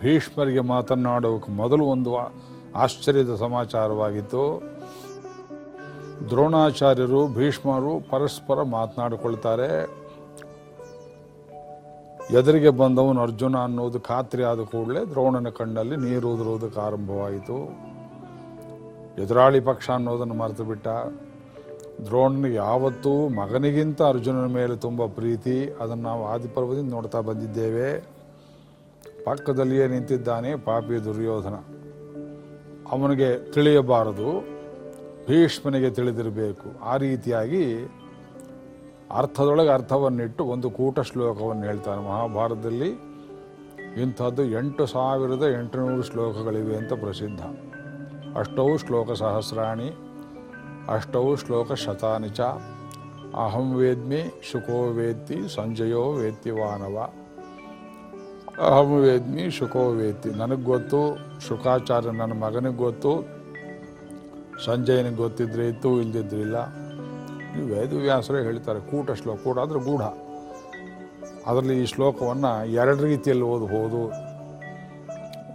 ಭೀಷ್ಮರಿಗೆ ಮಾತನಾಡೋಕೆ ಮೊದಲು ಒಂದು ಆಶ್ಚರ್ಯದ ಸಮಾಚಾರವಾಗಿತ್ತು. ದ್ರೋಣಾಚಾರ್ಯರು, ಭೀಷ್ಮರು ಪರಸ್ಪರ ಮಾತನಾಡಿಕೊಳ್ತಾರೆ ಎದುರಿಗೆ ಬಂದವನು ಅರ್ಜುನ ಅನ್ನೋದು ಖಾತ್ರಿ ಆದ ಕೂಡಲೇ ದ್ರೋಣನ ಕಣ್ಣಲ್ಲಿ ನೀರು ಉದುರೋದಕ್ಕೆ ಆರಂಭವಾಯಿತು. ಎದುರಾಳಿ ಪಕ್ಷ ಅನ್ನೋದನ್ನು ಮರೆತು ಬಿಟ್ಟ ದ್ರೋಣನಿಗೆ ಯಾವತ್ತೂ ಮಗನಿಗಿಂತ ಅರ್ಜುನನ ಮೇಲೆ ತುಂಬ ಪ್ರೀತಿ. ಅದನ್ನು ನಾವು ಆದಿಪರ್ವದಿಂದ ನೋಡ್ತಾ ಬಂದಿದ್ದೇವೆ. ಪಕ್ಕದಲ್ಲಿಯೇ ನಿಂತಿದ್ದಾನೆ ಪಾಪಿ ದುರ್ಯೋಧನ. ಅವನಿಗೆ ತಿಳಿಯಬಾರದು, ಭೀಷ್ಮನಿಗೆ ತಿಳಿದಿರಬೇಕು. ಆ ರೀತಿಯಾಗಿ ಅರ್ಥದೊಳಗೆ ಅರ್ಥವನ್ನಿಟ್ಟು ಒಂದು ಕೂಟ ಶ್ಲೋಕವನ್ನು ಹೇಳ್ತಾನೆ. ಮಹಾಭಾರತದಲ್ಲಿ ಇಂಥದ್ದು ಎಂಟು ಸಾವಿರದ ಎಂಟುನೂರು ಶ್ಲೋಕಗಳಿವೆ ಅಂತ ಪ್ರಸಿದ್ಧ. ಅಷ್ಟೌ ಶ್ಲೋಕ ಸಹಸ್ರಾಣಿ, ಅಷ್ಟೌ ಶ್ಲೋಕ ಶತಾನಿ ಚ, ಅಹಂ ವೇದ್ಮಿ ಶುಕೋ ವೇತ್ತಿ ಸಂಜಯೋ ವೇತ್ತಿ ವಾನವ ಅಹಂ ವೇದ್ಮಿ ಶುಕೋ ವೇತಿ ನನಗೆ ಗೊತ್ತು, ಶುಕಾಚಾರ್ಯ ನನ್ನ ಮಗನಿಗೆ ಗೊತ್ತು, ಸಂಜಯನಿಗೆ ಗೊತ್ತಿದ್ರೆ ಇತ್ತು ಇಲ್ದಿದ್ರಿಲ್ಲ ಈ ವೇದವ್ಯಾಸರೇ ಹೇಳ್ತಾರೆ, ಕೂಟ ಶ್ಲೋಕ, ಕೂಟ ಅಂದರೆ ಗೂಢ. ಅದರಲ್ಲಿ ಈ ಶ್ಲೋಕವನ್ನು ಎರಡು ರೀತಿಯಲ್ಲಿ ಓದಬಹುದು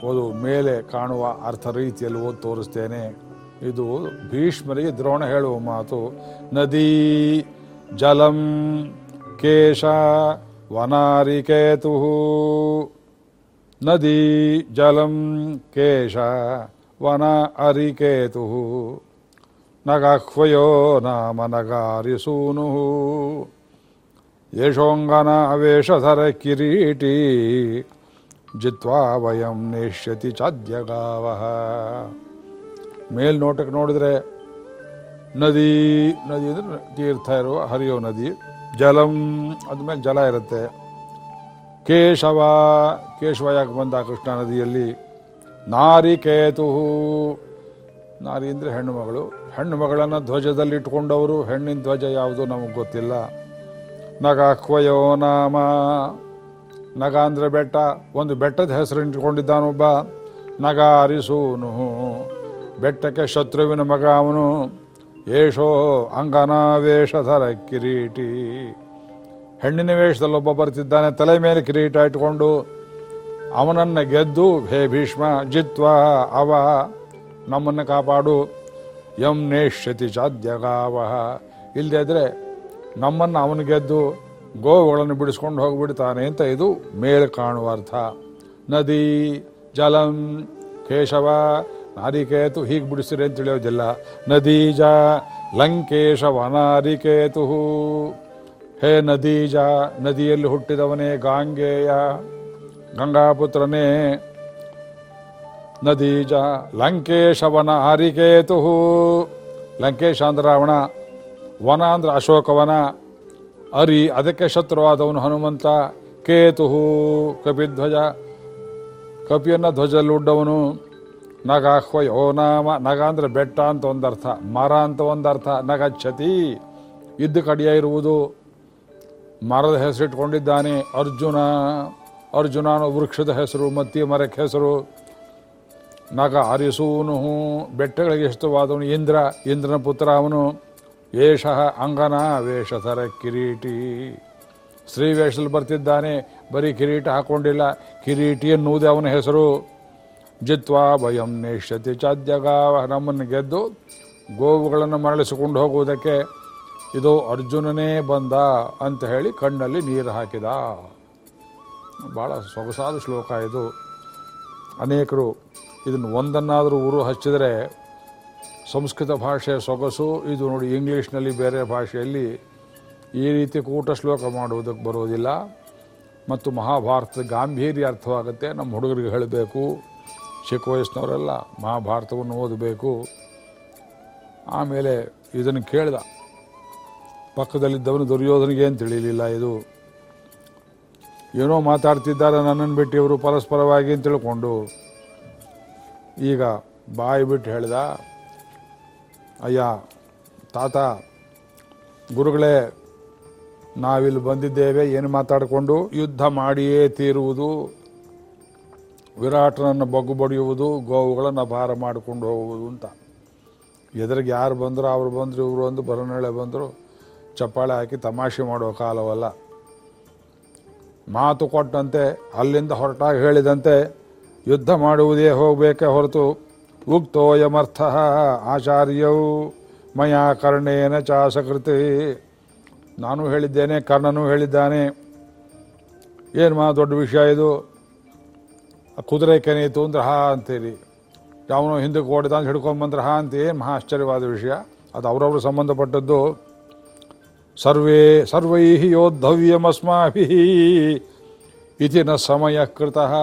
ಓದು. ಮೇಲೆ ಕಾಣುವ ಅರ್ಥ ರೀತಿಯಲ್ಲಿ ಓದಿ ತೋರಿಸ್ತೇನೆ. ಇದು ಭೀಷ್ಮರಿಗೆ ದ್ರೋಣ ಹೇಳುವ ಮಾತು. ನದಿ ಜಲಂ ಕೇಶ ವನಾರಿಕೇತು ನದಿ ಜಲಂ ಕೇಶ ವನ ಅರಿಕೇತು ನಗಾಹ್ವಯೋ ನಾಮ ನಗಾರಿಸೂನು ಯಶೋಂಗನ ಅವೇಶಧರ ಕಿರೀಟಿ ಜಿತ್ವಾ ವಯಂ ನೇಷ್ಯತಿ ಚಾದ್ಯಗಾವ. ಮೇಲ್ನೋಟಕ್ಕೆ ನೋಡಿದ್ರೆ ನದಿ ನದಿ ಅಂದ್ರೆ ತೀರ್ಥ ಇರುವ ಹರಿಯೋ ನದಿ, ಜಲಂ, ಅದ್ಮೇಲೆ ಜಲ ಇರುತ್ತೆ. ಕೇಶವ ಕೇಶವ ಯಾಕೆ ಬಂದ ಕೃಷ್ಣ ನದಿಯಲ್ಲಿ? ನಾರಿಕೇತು ನಾರಿ ಅಂದರೆ ಹೆಣ್ಣು ಮಗಳು. ಹೆಣ್ಣು ಮಗಳನ್ನು ಧ್ವಜದಲ್ಲಿ ಇಟ್ಕೊಂಡವರು ಹೆಣ್ಣಿನ ಧ್ವಜ ಯಾವುದು ನಮಗೆ ಗೊತ್ತಿಲ್ಲ. ನಗಾಕ್ವಯೋ ನಾಮ. ನಗ ಅಂದರೆ ಬೆಟ್ಟ. ಒಂದು ಬೆಟ್ಟದ ಹೆಸರು ಇಟ್ಕೊಂಡಿದ್ದಾನೊಬ್ಬ ನಗ ಅರಿಸೂನು. ಬೆಟ್ಟಕ್ಕೆ ಶತ್ರುವಿನ ಮಗ ಅವನು. ಏಷೋ ಅಂಗನಾವೇಷಧರ ಕಿರೀಟಿ. ಹೆಣ್ಣಿನ ವೇಷದಲ್ಲಿ ಒಬ್ಬ ಬರ್ತಿದ್ದಾನೆ, ತಲೆ ಮೇಲೆ ಕಿರೀಟ ಇಟ್ಕೊಂಡು ಅವನನ್ನು ಗೆದ್ದು, ಹೇ ಭೀಷ್ಮ, ಜಿತ್ವ, ಅವ, ನಮ್ಮನ್ನು ಕಾಪಾಡು. ಯಂ ನೇಷ್ಯತಿ ಚಾದ್ಯಗಾವಹ ಇಲ್ಲದೇ ಇದ್ರೆ ನಮ್ಮನ್ನು ಅವನು ಗೆದ್ದು ಗೋವುಗಳನ್ನು ಬಿಡಿಸ್ಕೊಂಡು ಹೋಗಿಬಿಡ್ತಾನೆ ಅಂತ ಇದು ಮೇಲೆ ಕಾಣುವ ಅರ್ಥ. ನದಿ, ಜಲಂ, ಕೇಶವ, ನಾರಿಕೇತು, ಹೀಗೆ ಬಿಡಿಸಿರಿ ಅಂತ ತಿಳಿಯೋದಿಲ್ಲ. ನದೀಜ, ಲಂಕೇಶವ ನಾರಿಕೇತು ಹೇ ನದೀಜ, ನದಿಯಲ್ಲಿ ಹುಟ್ಟಿದವನೇ ಗಾಂಗೇಯ, ಗಂಗಾಪುತ್ರನೇ ನದೀಜ, ಲಂಕೇಶವನ ಆರಿಕೇತು ಲಂಕೇಶ ಅಂದ್ರೆ ರಾವಣ, ವನ ಅಂದ್ರೆ ಅಶೋಕವನ ಅರಿ ಅದಕ್ಕೆ ಶತ್ರುವಾದವನು ಹನುಮಂತ, ಕೇತು, ಕಪಿಧ್ವಜ, ಕಪಿಯನ್ನ ನಗಾಹ್ವ ಯೋ ನಾಮ, ನಗ ಅಂದ್ರೆ ಬೆಟ್ಟ ಅಂತ ಒಂದರ್ಥ, ಮರ ಅಂತ ಒಂದರ್ಥ, ನಗಚ್ಛತಿ, ಇದ್ದು ಕಡಿಯ ಇರುವುದು. ಮರದ ಹೆಸರಿಟ್ಕೊಂಡಿದ್ದಾನೆ ಅರ್ಜುನ. ಅರ್ಜುನ ವೃಕ್ಷದ ಹೆಸರು ಮತ್ತಿ ಮರಕ್ಕೆ ಹೆಸರು. ನಗ ಅರಿಸೂನು ಬೆಟ್ಟಗಳಿಗೆ ಇಷ್ಟವಾದವನು ಇಂದ್ರ. ಇಂದ್ರನ ಪುತ್ರ ಅವನು. ವೇಷ ಅಂಗನ ವೇಷಧರ ಕಿರೀಟಿ. ಸ್ತ್ರೀ ವೇಷದಲ್ಲಿ ಬರ್ತಿದ್ದಾನೆ, ಬರೀ ಕಿರೀಟ ಹಾಕೊಂಡಿಲ್ಲ ಕಿರೀಟಿ ಎನ್ನುವುದೇ ಅವನ ಹೆಸರು. ಜಿತ್ವಾ ಭಯಂ ನೇಷ್ಯತಿ ಚಾದ್ಯಗಾವ, ನಮ್ಮನ್ನು ಗೆದ್ದು ಗೋವುಗಳನ್ನು ಮರಳಿಸಿಕೊಂಡು ಹೋಗುವುದಕ್ಕೆ ಇದು ಅರ್ಜುನನೇ ಬಂದ ಅಂತ ಹೇಳಿ ಕಣ್ಣಲ್ಲಿ ನೀರು ಹಾಕಿದ. ಭಾಳ ಸೊಗಸಾದ ಶ್ಲೋಕ ಇದು. ಅನೇಕರು ಇದನ್ನು ಒಂದನ್ನಾದರೂ ಊರು ಹಚ್ಚಿದರೆ ಸಂಸ್ಕೃತ ಭಾಷೆಯ ಸೊಗಸು, ಇದು ನೋಡಿ ಇಂಗ್ಲೀಷ್ನಲ್ಲಿ ಬೇರೆ ಭಾಷೆಯಲ್ಲಿ ಈ ರೀತಿ ಕೂಟ ಶ್ಲೋಕ ಮಾಡುವುದಕ್ಕೆ ಬರೋದಿಲ್ಲ. ಮತ್ತು ಮಹಾಭಾರತದ ಗಾಂಭೀರ್ಯ ಅರ್ಥವಾಗುತ್ತೆ. ನಮ್ಮ ಹುಡುಗರಿಗೆ ಹೇಳಬೇಕು, ಚಿಕ್ಕ ವಯಸ್ಸಿನವರೆಲ್ಲ ಮಹಾಭಾರತವನ್ನು ಓದಬೇಕು. ಆಮೇಲೆ ಇದನ್ನು ಕೇಳಿದ. ಪಕ್ಕದಲ್ಲಿದ್ದವನು ದುರ್ಯೋಧನಿಗೆ ಏನು ತಿಳಿಯಲಿಲ್ಲ ಇದು ಏನೋ ಮಾತಾಡ್ತಿದ್ದಾರೆ ನನ್ನನ್ನು ಬಿಟ್ಟು ಇವರು ಪರಸ್ಪರವಾಗಿ ಅಂತ ತಿಳ್ಕೊಂಡು. ಈಗ ಬಾಯಿ ಬಿಟ್ಟು ಹೇಳ್ದ, ಅಯ್ಯ, ತಾತ, ಗುರುಗಳೇ, ನಾವಿಲ್ಲಿ ಬಂದಿದ್ದೇವೆ, ಏನು ಮಾತಾಡಿಕೊಂಡು ಯುದ್ಧ ಮಾಡಿಯೇ ತೀರುವುದು. ವಿರಾಟನನ್ನು ಬಗ್ಗು ಬಡಿಯುವುದು, ಗೋವುಗಳನ್ನು ಭಾರ ಮಾಡಿಕೊಂಡು ಹೋಗುವುದು ಅಂತ. ಎದುರಿಗೆ ಯಾರು ಬಂದರು, ಅವ್ರು ಬಂದರು, ಇವರು ಒಂದು ಬರನಳೆ ಬಂದರು. ಚಪ್ಪಾಳೆ ಹಾಕಿ ತಮಾಷೆ ಮಾಡೋ ಕಾಲವಲ್ಲ. ಮಾತು ಕೊಟ್ಟಂತೆ, ಅಲ್ಲಿಂದ ಹೊರಟಾಗಿ ಹೇಳಿದಂತೆ, ಯುದ್ಧ ಮಾಡುವುದೇ ಹೋಗಬೇಕೆ ಹೊರತು ಉಕ್ತೋಯಮರ್ಥ ಆಚಾರ್ಯವು ಮಯಾ ಕರ್ಣೇನ ಚಾಸಕೃತಿ. ನಾನು ಹೇಳಿದ್ದೇನೆ, ಕರ್ಣನೂ ಹೇಳಿದ್ದಾನೆ. ಏನು ಮಾ ದೊಡ್ಡ ವಿಷಯ ಇದು? ಕುದುರೆ ಕೆನೀತು ಅಂದ್ರೆ ಹಾ ಅಂತೀರಿ. ಯಾವನೋ ಹಿಂದಕ್ಕೆ ಓಡಿದ ಅಂತ ಹಿಡ್ಕೊಂಬಂದ್ರೆ ಹಾ ಅಂತ ಮಹಾ ಆಶ್ಚರ್ಯವಾದ ವಿಷಯ. ಅದು ಅವರವರು ಸಂಬಂಧಪಟ್ಟದ್ದು. ಸರ್ವೇ ಸರ್ವೈ ಯೋದ್ಧವ್ಯಮಸ್ಮಾಭಿ ಇತಿ ನ ಸಮಯ ಕೃತಃ.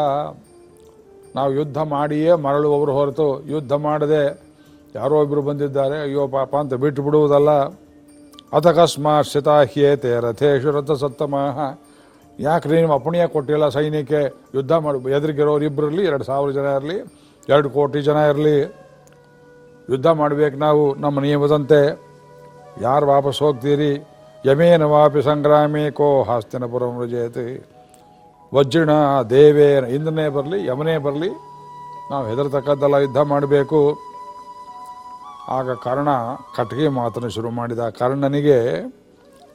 ನಾವು ಯುದ್ಧ ಮಾಡಿಯೇ ಮರಳುವವರು ಹೊರತು ಯುದ್ಧ ಮಾಡದೆ ಯಾರೋ ಇಬ್ಬರು ಬಂದಿದ್ದಾರೆ, ಅಯ್ಯೋ ಪಾಪ ಅಂತ ಬಿಟ್ಟು ಬಿಡುವುದಲ್ಲ. ಅಥಕಸ್ಮಾತ್ ಶಿತಾಹ್ಯೇತೆ ರಥೇಶು ರಥ ಸತ್ತಮಃ ಯಾಕೆ ನೀವು ಅಪ್ಪಣೆಯ ಕೊಟ್ಟಿಲ್ಲ ಸೈನ್ಯಕ್ಕೆ ಯುದ್ಧ ಮಾಡಿ, ಎದುರಿಗಿರೋರು ಇರಲಿ ಎರಡು ಸಾವಿರ ಜನ ಇರಲಿ, ಎರಡು ಕೋಟಿ ಜನ ಇರಲಿ. ಯುದ್ಧ ಮಾಡಬೇಕು ನಾವು ನಮ್ಮ ನಿಯಮದಂತೆ. ಯಾರು ವಾಪಸ್ ಹೋಗ್ತೀರಿ? ಯಮೇನ ವಾಪಿ ಸಂಗ್ರಾಮೇ ಕೋ ಹಾಸ್ತಿನಪುರಂ ವಜ್ರಣ ದೇವೇನ ಇಂದ್ರನೇ ಬರಲಿ, ಯಮನೇ ಬರಲಿ, ನಾವು ಹೆದರ್ತಕ್ಕದ್ದೆಲ್ಲ ಯುದ್ಧ ಮಾಡಬೇಕು. ಆಗ ಕರ್ಣ ಕಟ್ಗೆ ಮಾತನ್ನು ಶುರು ಮಾಡಿದ. ಕರ್ಣನಿಗೆ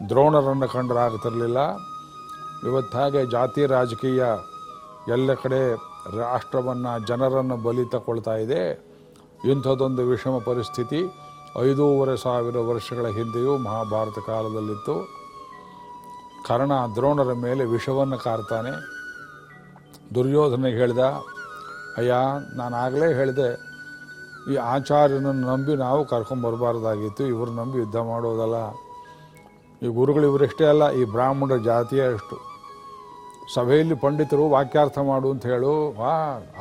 ದ್ರೋಣರನ್ನು ಕಂಡ್ರೆ ಆಗ್ತಿರಲಿಲ್ಲ ಇವತ್ತು ಹಾಗೆ ಜಾತಿ ರಾಜಕೀಯ ಎಲ್ಲ ಕಡೆ ರಾಷ್ಟ್ರವನ್ನು ಜನರನ್ನು ಬಲಿ ತಗೊಳ್ತಾ ಇದೆ. ಇಂಥದ್ದೊಂದು ವಿಷಮ ಪರಿಸ್ಥಿತಿ. ಐದೂವರೆ ಸಾವಿರ ವರ್ಷಗಳ ಹಿಂದೆಯೂ ಮಹಾಭಾರತ ಕಾಲದಲ್ಲಿತ್ತು. ಕರ್ಣ ದ್ರೋಣರ ಮೇಲೆ ವಿಷವನ್ನು ಕಾರ್ತಾನೆ. ದುರ್ಯೋಧನೆ ಹೇಳಿದ, ಅಯ್ಯ ನಾನು ಆಗಲೇ ಹೇಳಿದೆ, ಈ ಆಚಾರ್ಯನನ್ನು ನಂಬಿ ನಾವು ಕರ್ಕೊಂಬರ್ಬಾರ್ದಾಗಿತ್ತು ಇವರು ನಂಬಿ ಯುದ್ಧ ಮಾಡೋದಲ್ಲ. ಈ ಗುರುಗಳು ಇವರಷ್ಟೇ ಅಲ್ಲ, ಈ ಬ್ರಾಹ್ಮಣರ ಜಾತಿಯೇ ಅಷ್ಟು. ಸಭೆಯಲ್ಲಿ ಪಂಡಿತರು ವಾಕ್ಯಾರ್ಥ ಮಾಡು ಅಂತ ಹೇಳು. ವಾ,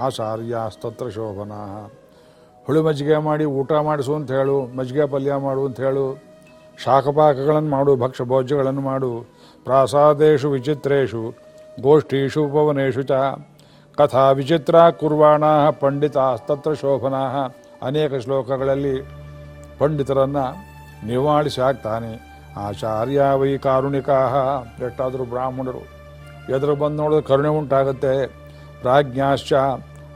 ಆಚಾರ್ಯ ಸ್ತತ್ರ ಶೋಭನ. ಹುಳಿ ಮಜ್ಜಿಗೆ ಮಾಡಿ ಊಟ ಮಾಡಿಸು ಅಂತ ಹೇಳು, ಮಜ್ಜಿಗೆ ಪಲ್ಯ ಮಾಡು ಅಂತ ಹೇಳು, ಶಾಖಪಾಕಗಳನ್ನು ಮಾಡು ಭಕ್ಷ ಭೋಜ್ಯಗಳನ್ನು ಮಾಡು, ಪ್ರಾಸಾದೇಶು ವಿಚಿತ್ರೇಷು ಗೋಷ್ಠೀಷು ಉಪವನೇಶು ಚ, ಕಥಾ ವಿಚಿತ್ರ ಕುರ್ವಾಣ ಪಂಡಿತ ಅಸ್ತತ್ರ ಶೋಭನಾ ಅನೇಕ ಶ್ಲೋಕಗಳಲ್ಲಿ ಪಂಡಿತರನ್ನು ನಿವಾಳಿಸಿ ಹಾಕ್ತಾನೆ. ಆಚಾರ್ಯ ವೈ ಕಾರುಣಿಕಾ ಎಷ್ಟಾದರೂ ಬ್ರಾಹ್ಮಣರು ಎದುರು ಬಂದು ನೋಡಿದ್ರೆ ಕರುಣೆ ಉಂಟಾಗುತ್ತೆ. ಪ್ರಾಜ್ಞಾಶ್ಚ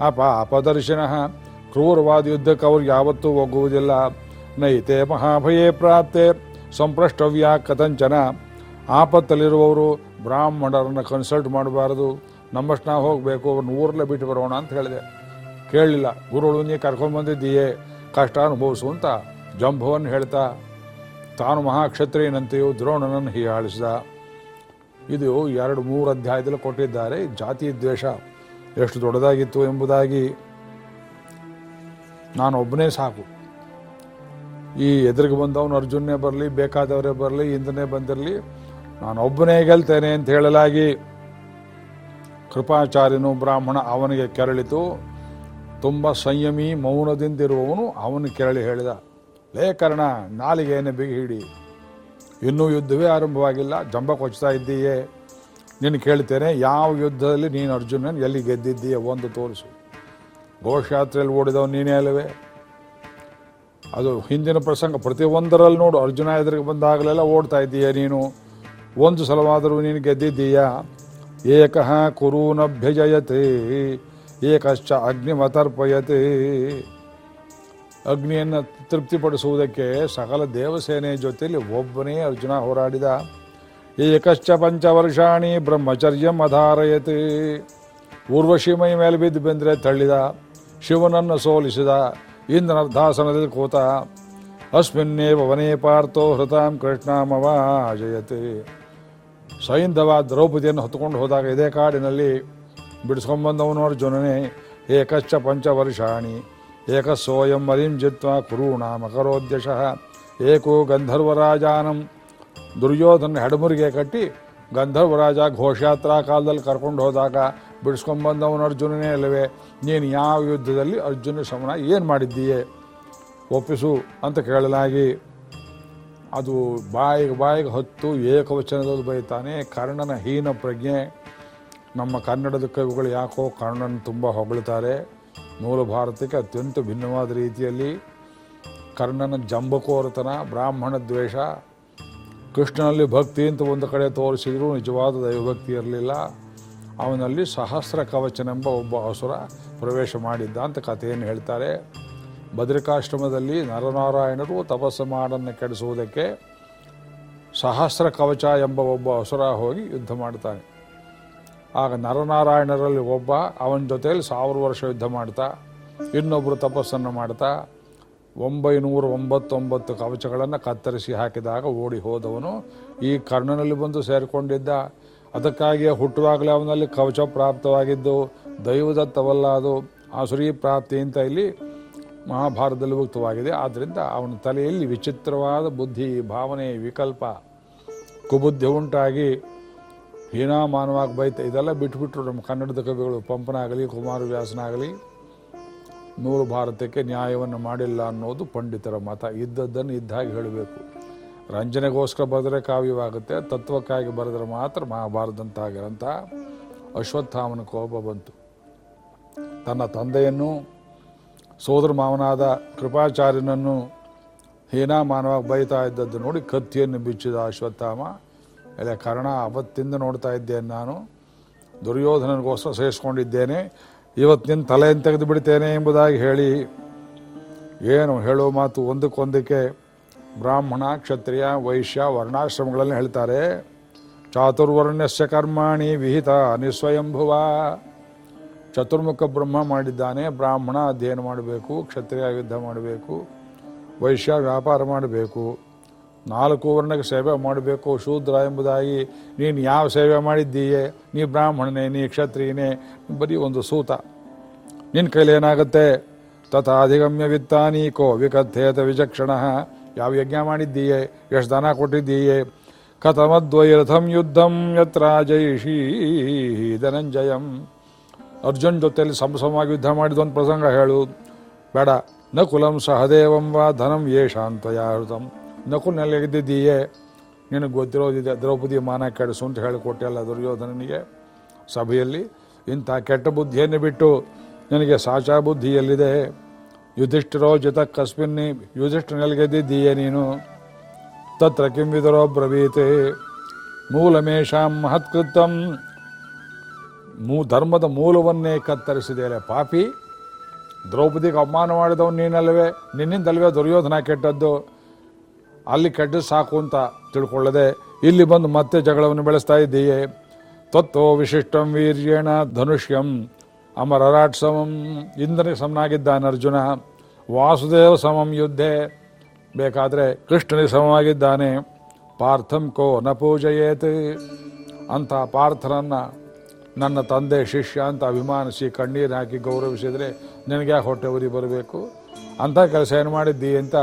ಅಪ ಅಪದರ್ಶನ ಕ್ರೂರವಾದ ಯುದ್ಧಕ್ಕೆ ಅವ್ರಿಗೆ ಯಾವತ್ತೂ ಒಗ್ಗುವುದಿಲ್ಲ. ನೈತೆ ಮಹಾಭಯೇ ಪ್ರಾಪ್ತೆ. ಸಂಪ್ರಷ್ಟವ್ಯ ಕಥಂಚನ. ಆಪತ್ತಲ್ಲಿರುವವರು ಬ್ರಾಹ್ಮಣರನ್ನು ಕನ್ಸಲ್ಟ್ ಮಾಡಬಾರದು. ನಮ್ಮಷ್ಟು ನಾವು ಹೋಗಬೇಕು ಅವ್ರನ್ನ ಊರಲ್ಲೇ ಬಿಟ್ಟು ಬರೋಣ ಅಂತ ಹೇಳಿದೆ. ಕೇಳಲಿಲ್ಲ ಗುರುಗಳು ನೀ ಕರ್ಕೊಂಡು ಬಂದಿದ್ದೀಯೇ? ಕಷ್ಟ ಅನುಭವಿಸು ಅಂತ ಜಂಭವನ್ನು ಹೇಳ್ತಾ, ತಾನು ಮಹಾಕ್ಷತ್ರಿಯನಂತೆಯೂ ದ್ರೋಣನನ್ನು ಹೀಯಾಳಿಸಿದ. ಇದು ಎರಡು ಮೂರು ಅಧ್ಯಾಯದಲ್ಲಿ ಕೊಟ್ಟಿದ್ದಾರೆ, ಜಾತಿ ದ್ವೇಷ. ಎಷ್ಟು ದೊಡ್ಡದಾಗಿತ್ತು ಎಂಬುದಾಗಿ ನಾನು ಒಬ್ಬನೇ ಸಾಕು. ಈ ಎದುರಿಗೆ ಬಂದವನು ಅರ್ಜುನೇ ಬರಲಿ, ಬೇಕಾದವರೇ ಬರಲಿ ಇಂದನೇ ಬಂದಿರಲಿ, ನಾನು ಒಬ್ಬನೇ ಗೆಲ್ತೇನೆ ಅಂತ ಹೇಳಲಾಗಿ ಕೃಪಾಚಾರ್ಯನು ಬ್ರಾಹ್ಮಣ ಅವನಿಗೆ ಕೆರಳಿತು. ತುಂಬ ಸಂಯಮಿ ಮೌನದಿಂದಿರುವವನು ಅವನು ಕೆರಳಿ ಹೇಳಿದ, ಲೇ ಕರ್ಣ ನಾಲಿಗೆಯನ್ನು ಬಿಗಿ ಹಿಡಿ. ಇನ್ನೂ ಯುದ್ಧವೇ ಆರಂಭವಾಗಿಲ್ಲ ಜಂಬ ಕೊಚ್ತಾ ಇದ್ದೀಯೇ. ನೀನು ಕೇಳ್ತೇನೆ, ಯಾವ ಯುದ್ಧದಲ್ಲಿ ನೀನು ಅರ್ಜುನನ್ ಎಲ್ಲಿ ಗೆದ್ದಿದ್ದೀಯ, ಒಂದು ತೋರಿಸು. ಘೋಷಯಾತ್ರೆಯಲ್ಲಿ ಓಡಿದವ ನೀನೇ ಅಲ್ಲವೇ? ಅದು ಹಿಂದಿನ ಪ್ರಸಂಗ, ಪ್ರತಿಯೊಂದರಲ್ಲಿ ನೋಡು, ಅರ್ಜುನ ಎದುರಿಗೆ ಬಂದಾಗಲೆಲ್ಲ ಓಡ್ತಾ ಇದ್ದೀಯ ನೀನು? ಒಂದು ಸಲವಾದರೂ ನೀನು ಗೆದ್ದಿದ್ದೀಯ? ಏಕಃ ಕುರೂನಭ್ಯಜಯತೆ ಏಕಶ್ಚ ಅಗ್ನಿಮತರ್ಪಯತೆ ಅಗ್ನಿಯನ್ನು ತೃಪ್ತಿಪಡಿಸುವುದಕ್ಕೆ ಸಕಲ ದೇವಸೇನೆ ಜೊತೆಯಲ್ಲಿ ಒಬ್ಬನೇ ಅರ್ಜುನ ಹೋರಾಡಿದ. ಏಕಶ್ಚ ಪಂಚವರ್ಷಾಣಿ ಬ್ರಹ್ಮಚರ್ಯಂ ಅಧಾರಯತೆ. ಊರ್ವಶಿ ಮೈ ಮೇಲೆ ಬಿದ್ದು ಬಂದರೆ ತಳ್ಳಿದ. ಶಿವನನ್ನು ಸೋಲಿಸಿದ ಇಂದ್ರನರ್ಧಾಸನದಲ್ಲಿ ಕೂತ, ಅಸ್ಮಿನ್ನೇವ ವನೇ ಪಾರ್ಥೋ ಹೃತಾಂ ಕೃಷ್ಣಾಮವಾಜಯತೆ ಸೈಂಧವ ದ್ರೌಪದಿಯನ್ನು ಹೊತ್ತುಕೊಂಡು ಹೋದಾಗ ಇದೇ ಕಾಡಿನಲ್ಲಿ ಬಿಡಿಸ್ಕೊಂಬಂದವನು ಅರ್ಜುನನೇ, ಏಕಶ್ಚ ಪಂಚವರ್ಷಾಣಿ, ಏಕಸ್ಸೋಯಂ ಮರಿಂ ಜಿತ್ವ ಕುರುಣ ಮಕರೋದ್ಯಶಃ, ಏಕೋ ಗಂಧರ್ವರಾಜಾನಂ. ದುರ್ಯೋಧನ ಹೆಡಮುರಿಗೆ ಕಟ್ಟಿ ಗಂಧರ್ವರಾಜ ಘೋಷಯಾತ್ರಾ ಕಾಲದಲ್ಲಿ ಕರ್ಕೊಂಡು ಹೋದಾಗ ಬಿಡಿಸ್ಕೊಂಬಂದವನು ಅರ್ಜುನನೇ ಅಲ್ಲವೇ? ನೀನು ಯಾವ ಯುದ್ಧದಲ್ಲಿ ಅರ್ಜುನ ಸಮನ ಏನು ಮಾಡಿದ್ದೀಯೆ? ಒಪ್ಪಿಸು ಅಂತ ಕೇಳಲಾಗಿ. ಅದು ಬಾಯಿಗೆ ಬಾಯಿಗೆ ಹತ್ತು ಏಕವಚನದಲ್ಲಿ ಬೈತಾನೆ ಕರ್ಣನ ಹೀನ ಪ್ರಜ್ಞೆ. ನಮ್ಮ ಕನ್ನಡದ ಕವಿಗಳು ಯಾಕೋ ಕರ್ಣನ ತುಂಬ ಹೊಗಳ್ತಾರೆ. ಮೂಲ ಭಾರತಕ್ಕೆ ಅತ್ಯಂತ ಭಿನ್ನವಾದ ರೀತಿಯಲ್ಲಿ. ಕರ್ಣನ ಜಂಬಕೋರತನ, ಬ್ರಾಹ್ಮಣ ದ್ವೇಷ. ಕೃಷ್ಣನಲ್ಲಿ ಭಕ್ತಿ ಅಂತ ಒಂದು ಕಡೆ ತೋರಿಸಿದ್ರು ನಿಜವಾದ ದೈವಭಕ್ತಿ ಇರಲಿಲ್ಲ. ಅವನಲ್ಲಿ ಸಹಸ್ರ ಕವಚನೆಂಬ ಒಬ್ಬ ಅಸುರ ಪ್ರವೇಶ ಮಾಡಿದ್ದ ಅಂತ ಕಥೆಯನ್ನು ಹೇಳ್ತಾರೆ. ಭದ್ರಿಕಾಶ್ರಮದಲ್ಲಿ ನರನಾರಾಯಣರು ತಪಸ್ಸು ಮಾಡನ್ನು ಕೆಡಿಸುವುದಕ್ಕೆ ಸಹಸ್ರ ಕವಚ ಎಂಬ ಒಬ್ಬ ಅಸುರ ಹೋಗಿ ಯುದ್ಧ ಮಾಡ್ತಾನೆ. ಆಗ ನರನಾರಾಯಣರಲ್ಲಿ ಒಬ್ಬ ಅವನ ಜೊತೆಯಲ್ಲಿ ಸಾವಿರ ವರ್ಷ ಯುದ್ಧ ಮಾಡ್ತಾ ಇನ್ನೊಬ್ಬರು ತಪಸ್ಸನ್ನು ಮಾಡ್ತಾ ಒಂಬೈನೂರ ಒಂಬತ್ತೊಂಬತ್ತು ಕವಚಗಳನ್ನು ಕತ್ತರಿಸಿ ಹಾಕಿದಾಗ ಓಡಿ ಹೋದವನು ಈ ಕರ್ಣನಲ್ಲಿ ಬಂದು ಸೇರಿಕೊಂಡಿದ್ದ. ಅದಕ್ಕಾಗಿಯೇ ಹುಟ್ಟುವಾಗಲೇ ಅವನಲ್ಲಿ ಕವಚ ಪ್ರಾಪ್ತವಾಗಿದ್ದು ದೈವದತ್ತವಲ್ಲ ಅದು. ಆಸುರಿ ಪ್ರಾಪ್ತಿ ಅಂತ ಇಲ್ಲಿ ಮಹಾಭಾರತದಲ್ಲಿ ಉಕ್ತವಾಗಿದೆ ಆದ್ದರಿಂದ ಅವನ ತಲೆಯಲ್ಲಿ ವಿಚಿತ್ರವಾದ ಬುದ್ಧಿ, ಭಾವನೆ, ವಿಕಲ್ಪ, ಕುಬುದ್ಧಿ ಉಂಟಾಗಿ ಹೀನಾಮಾನವಾಗಿ ಬೈತ ಇದೆಲ್ಲ ಬಿಟ್ಬಿಟ್ರು ನಮ್ಮ ಕನ್ನಡದ ಕವಿಗಳು. ಪಂಪನಾಗಲಿ, ಕುಮಾರವ್ಯಾಸನಾಗಲಿ, ನೂರು ಭಾರತಕ್ಕೆ ನ್ಯಾಯವನ್ನು ಮಾಡಿಲ್ಲ ಅನ್ನೋದು ಪಂಡಿತರ ಮತ. ಇದ್ದದ್ದನ್ನು ಇದ್ದಾಗಿ ಹೇಳಬೇಕು. ರಂಜನೆಗೋಸ್ಕರ ಬರೆದ್ರೆ ಕಾವ್ಯವಾಗುತ್ತೆ, ತತ್ವಕ್ಕಾಗಿ ಬರೆದ್ರೆ ಮಾತ್ರ ಮಹಾಭಾರತದಂತಹ ಗ್ರಂಥ ಅಶ್ವತ್ಥಾಮನ ಕೋಪ ಬಂತು. ತನ್ನ ತಂದೆಯನ್ನು, ಸೋದರ ಮಾವನಾದ ಕೃಪಾಚಾರ್ಯನನ್ನು ಹೀನಾಮಾನವಾಗಿ ಬೈತಾ ಇದ್ದದ್ದು ನೋಡಿ ಕತ್ತಿಯನ್ನು ಬಿಚ್ಚಿದ ಅಶ್ವತ್ಥಾಮ ಎಲ್ಲ ಕರ್ಣ ಅವತ್ತಿಂದ ನೋಡ್ತಾ ಇದ್ದೇನೆ ನಾನು, ದುರ್ಯೋಧನನಿಗೋಸ್ಕರ ಸೇರಿಸ್ಕೊಂಡಿದ್ದೇನೆ ಇವತ್ತಿನ ತಲೆಯನ್ನು ತೆಗೆದು ಬಿಡ್ತೇನೆ ಎಂಬುದಾಗಿ ಹೇಳಿ, ಏನು ಹೇಳೋ ಮಾತು ಒಂದಕ್ಕೊಂದಕ್ಕೆ ಬ್ರಾಹ್ಮಣ, ಕ್ಷತ್ರಿಯ, ವೈಶ್ಯ, ವರ್ಣಾಶ್ರಮಗಳಲ್ಲಿ ಹೇಳ್ತಾರೆ, ಚಾತುರ್ವರ್ಣ್ಯಸ್ಯ ಕರ್ಮಾಣಿ ವಿಹಿತ ನಿಸ್ವಯಂಭುವ. ಚತುರ್ಮುಖ ಬ್ರಹ್ಮ ಮಾಡಿದ್ದಾನೆ, ಬ್ರಾಹ್ಮಣ ಅಧ್ಯಯನ ಮಾಡಬೇಕು, ಕ್ಷತ್ರಿಯ ಯುದ್ಧ ಮಾಡಬೇಕು, ವೈಶ್ಯ ವ್ಯಾಪಾರ ಮಾಡಬೇಕು, ನಾಲ್ಕು ವರ್ಣಕ್ಕೆ ಸೇವೆ ಮಾಡಬೇಕು, ಶೂದ್ರ ಎಂಬುದಾಗಿ, ನೀನು ಯಾವ ಸೇವೆ ಮಾಡಿದ್ದೀಯೇ? ನೀ ಬ್ರಾಹ್ಮಣನೇ, ನೀ ಕ್ಷತ್ರಿಯನೇ, ಬರೀ ಒಂದು ಸೂತ. ನಿನ್ನ ಕೈಲಿ ಏನಾಗುತ್ತೆ? ತಥಾಧಿಗಮ್ಯ ವಿತ್ತಾನೀಕೋ ವಿಕಥೇತ ವಿಚಕ್ಷಣ. ಯಾವ ಯಜ್ಞ ಮಾಡಿದ್ದೀಯೆ? ಎಷ್ಟು ದಾನ ಕೊಟ್ಟಿದ್ದೀಯೆ? ಕಥಮದ್ವೈರಥಂ ಯುದ್ಧಂ ಯತ್ರ ಜೈಷೀ ಧನಂಜಯಂ. ಅರ್ಜುನ್ ಜೊತೆಯಲ್ಲಿ ಸಮಸಮವಾಗಿ ಯುದ್ಧ ಮಾಡಿದ ಒಂದು ಪ್ರಸಂಗ ಹೇಳು. ಬೇಡ. ನಕುಲಂ ಸಹದೇವಂ ವಾ ಧನಂ ಯೇಷಾಂತ್ವಯ ಹೃತಂ ನಕುಲ್ನಲ್ಲಿ ಎಗೆದಿದ್ದೀಯೇ ನಿನಗೆ ಗೊತ್ತಿರೋದಿದೆ. ದ್ರೌಪದಿ ಮಾನ ಕೆಡಿಸು ಅಂತ ಹೇಳಿಕೊಟ್ಟೆಲ್ಲ ದುರ್ಯೋಧನನಿಗೆ. ಸಭೆಯಲ್ಲಿ ಇಂಥ ಕೆಟ್ಟ ಬುದ್ಧಿಯನ್ನು ಬಿಟ್ಟು ನಿನಗೆ ಸಾಚಾ ಬುದ್ಧಿ ಎಲ್ಲಿದೆ? ಯುಧಿಷ್ಠಿರೋ ಜತ ಕಸ್ಮಿನ್ನಿ ಯುಧಿಷ್ಠಿನಲ್ಲಿ ಗೆದ್ದಿದ್ದೀಯೇ ನೀನು. ತತ್ರ ಕಿಂ ವಿದರೋ ಬ್ರವೀತೆ. ಮೂಲಮೇಷಾಂ ಮಹತ್ಕೃತಂ ಮೂ ಧರ್ಮದ ಮೂಲವನ್ನೇ ಕತ್ತರಿಸಿದೆಯಲ್ಲ ಪಾಪಿ. ದ್ರೌಪದಿಗೆ ಅವಮಾನ ಮಾಡಿದವನು ನೀನಲ್ವೇ ನಿನ್ನಿಂದಲ್ವೇ ದುರ್ಯೋಧನ ಕೆಟ್ಟದ್ದು. ಅಲ್ಲಿ ಕೆಟ್ಟದ್ದು ಸಾಕು ಅಂತ ತಿಳ್ಕೊಳ್ಳದೆ ಇಲ್ಲಿ ಬಂದು ಮತ್ತೆ ಜಗಳವನ್ನು ಬೆಳೆಸ್ತಾ ಇದ್ದೀಯೇ. ತತ್ತೋ ವಿಶಿಷ್ಟಂ ವೀರ್ಯೇಣ ಧನುಷ್ಯಂ. ಅಮರರಾಟ್ ಸಮಂ, ಇಂದ್ರನಿಗೆ ಸಮನಾಗಿದ್ದಾನೆ ಅರ್ಜುನ. ವಾಸುದೇವ ಸಮಂ ಯುದ್ಧೆ. ಬೇಕಾದರೆ ಕೃಷ್ಣನಿಗೆ ಸಮವಾಗಿದ್ದಾನೆ. ಪಾರ್ಥಂ ಕೋ ನ ಪೂಜೆಯೇತ್. ಅಂಥ ಪಾರ್ಥನನ್ನು ನನ್ನ ತಂದೆ ಶಿಷ್ಯ ಅಂತ ಅಭಿಮಾನಿಸಿ ಕಣ್ಣೀರು ಹಾಕಿ ಗೌರವಿಸಿದರೆ ನಿನಗೆ ಹೊಟ್ಟೆ ಉರಿ ಬರಬೇಕು? ಅಂಥ ಕೆಲಸ ಏನು ಮಾಡಿದ್ದಿ ಅಂತ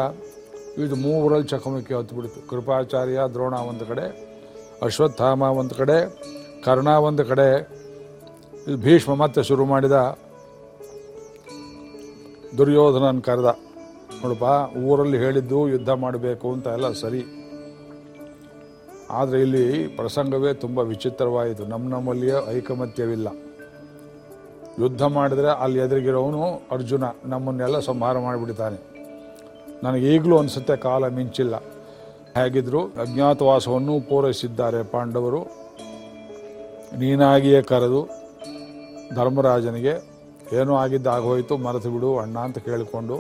ಇದು ಮೂವರಲ್ಲಿ ಚಕಮಕಿ ಹೊತ್ತುಬಿಡ್ತು ಕೃಪಾಚಾರ್ಯ, ದ್ರೋಣ ಒಂದು ಕಡೆ, ಅಶ್ವತ್ಥಾಮ ಒಂದು ಕಡೆ, ಕರ್ಣ ಒಂದು ಕಡೆ ಇದು ಭೀಷ್ಮ ಮತ್ತೆ ಶುರು ಮಾಡಿದ ದುರ್ಯೋಧನನ ಕರೆದ. ನೋಡಪ್ಪ, ಊರಲ್ಲಿ ಹೇಳಿದ್ದು ಯುದ್ಧ ಮಾಡಬೇಕು ಅಂತ ಎಲ್ಲ ಸರಿ. ಆದರೆ ಇಲ್ಲಿ ಪ್ರಸಂಗವೇ ತುಂಬ ವಿಚಿತ್ರವಾಯಿತು. ನಮ್ಮ ನಮ್ಮಲ್ಲಿಯೇ ಐಕಮತ್ಯವಿಲ್ಲ. ಯುದ್ಧ ಮಾಡಿದರೆ ಅಲ್ಲಿ ಎದುರಿಗಿರೋನು ಅರ್ಜುನ. ನಮ್ಮನ್ನೆಲ್ಲ ಸಂಹಾರ ಮಾಡಿಬಿಡ್ತಾನೆ. ನನಗೆ ಈಗಲೂ ಅನಿಸುತ್ತೆ ಕಾಲ ಮಿಂಚಿಲ್ಲ. ಹೇಗಿದ್ರು ಅಜ್ಞಾತವಾಸವನ್ನು ಪೂರೈಸಿದ್ದಾರೆ ಪಾಂಡವರು. ನೀನಾಗಿಯೇ ಕರೆದು ಧರ್ಮರಾಜನಿಗೆ ಏನೋ ಆಗಿದ್ದು ಆಗೋಯ್ತು ಮರೆತು ಬಿಡು ಅಣ್ಣ ಅಂತ ಕೇಳಿಕೊಂಡು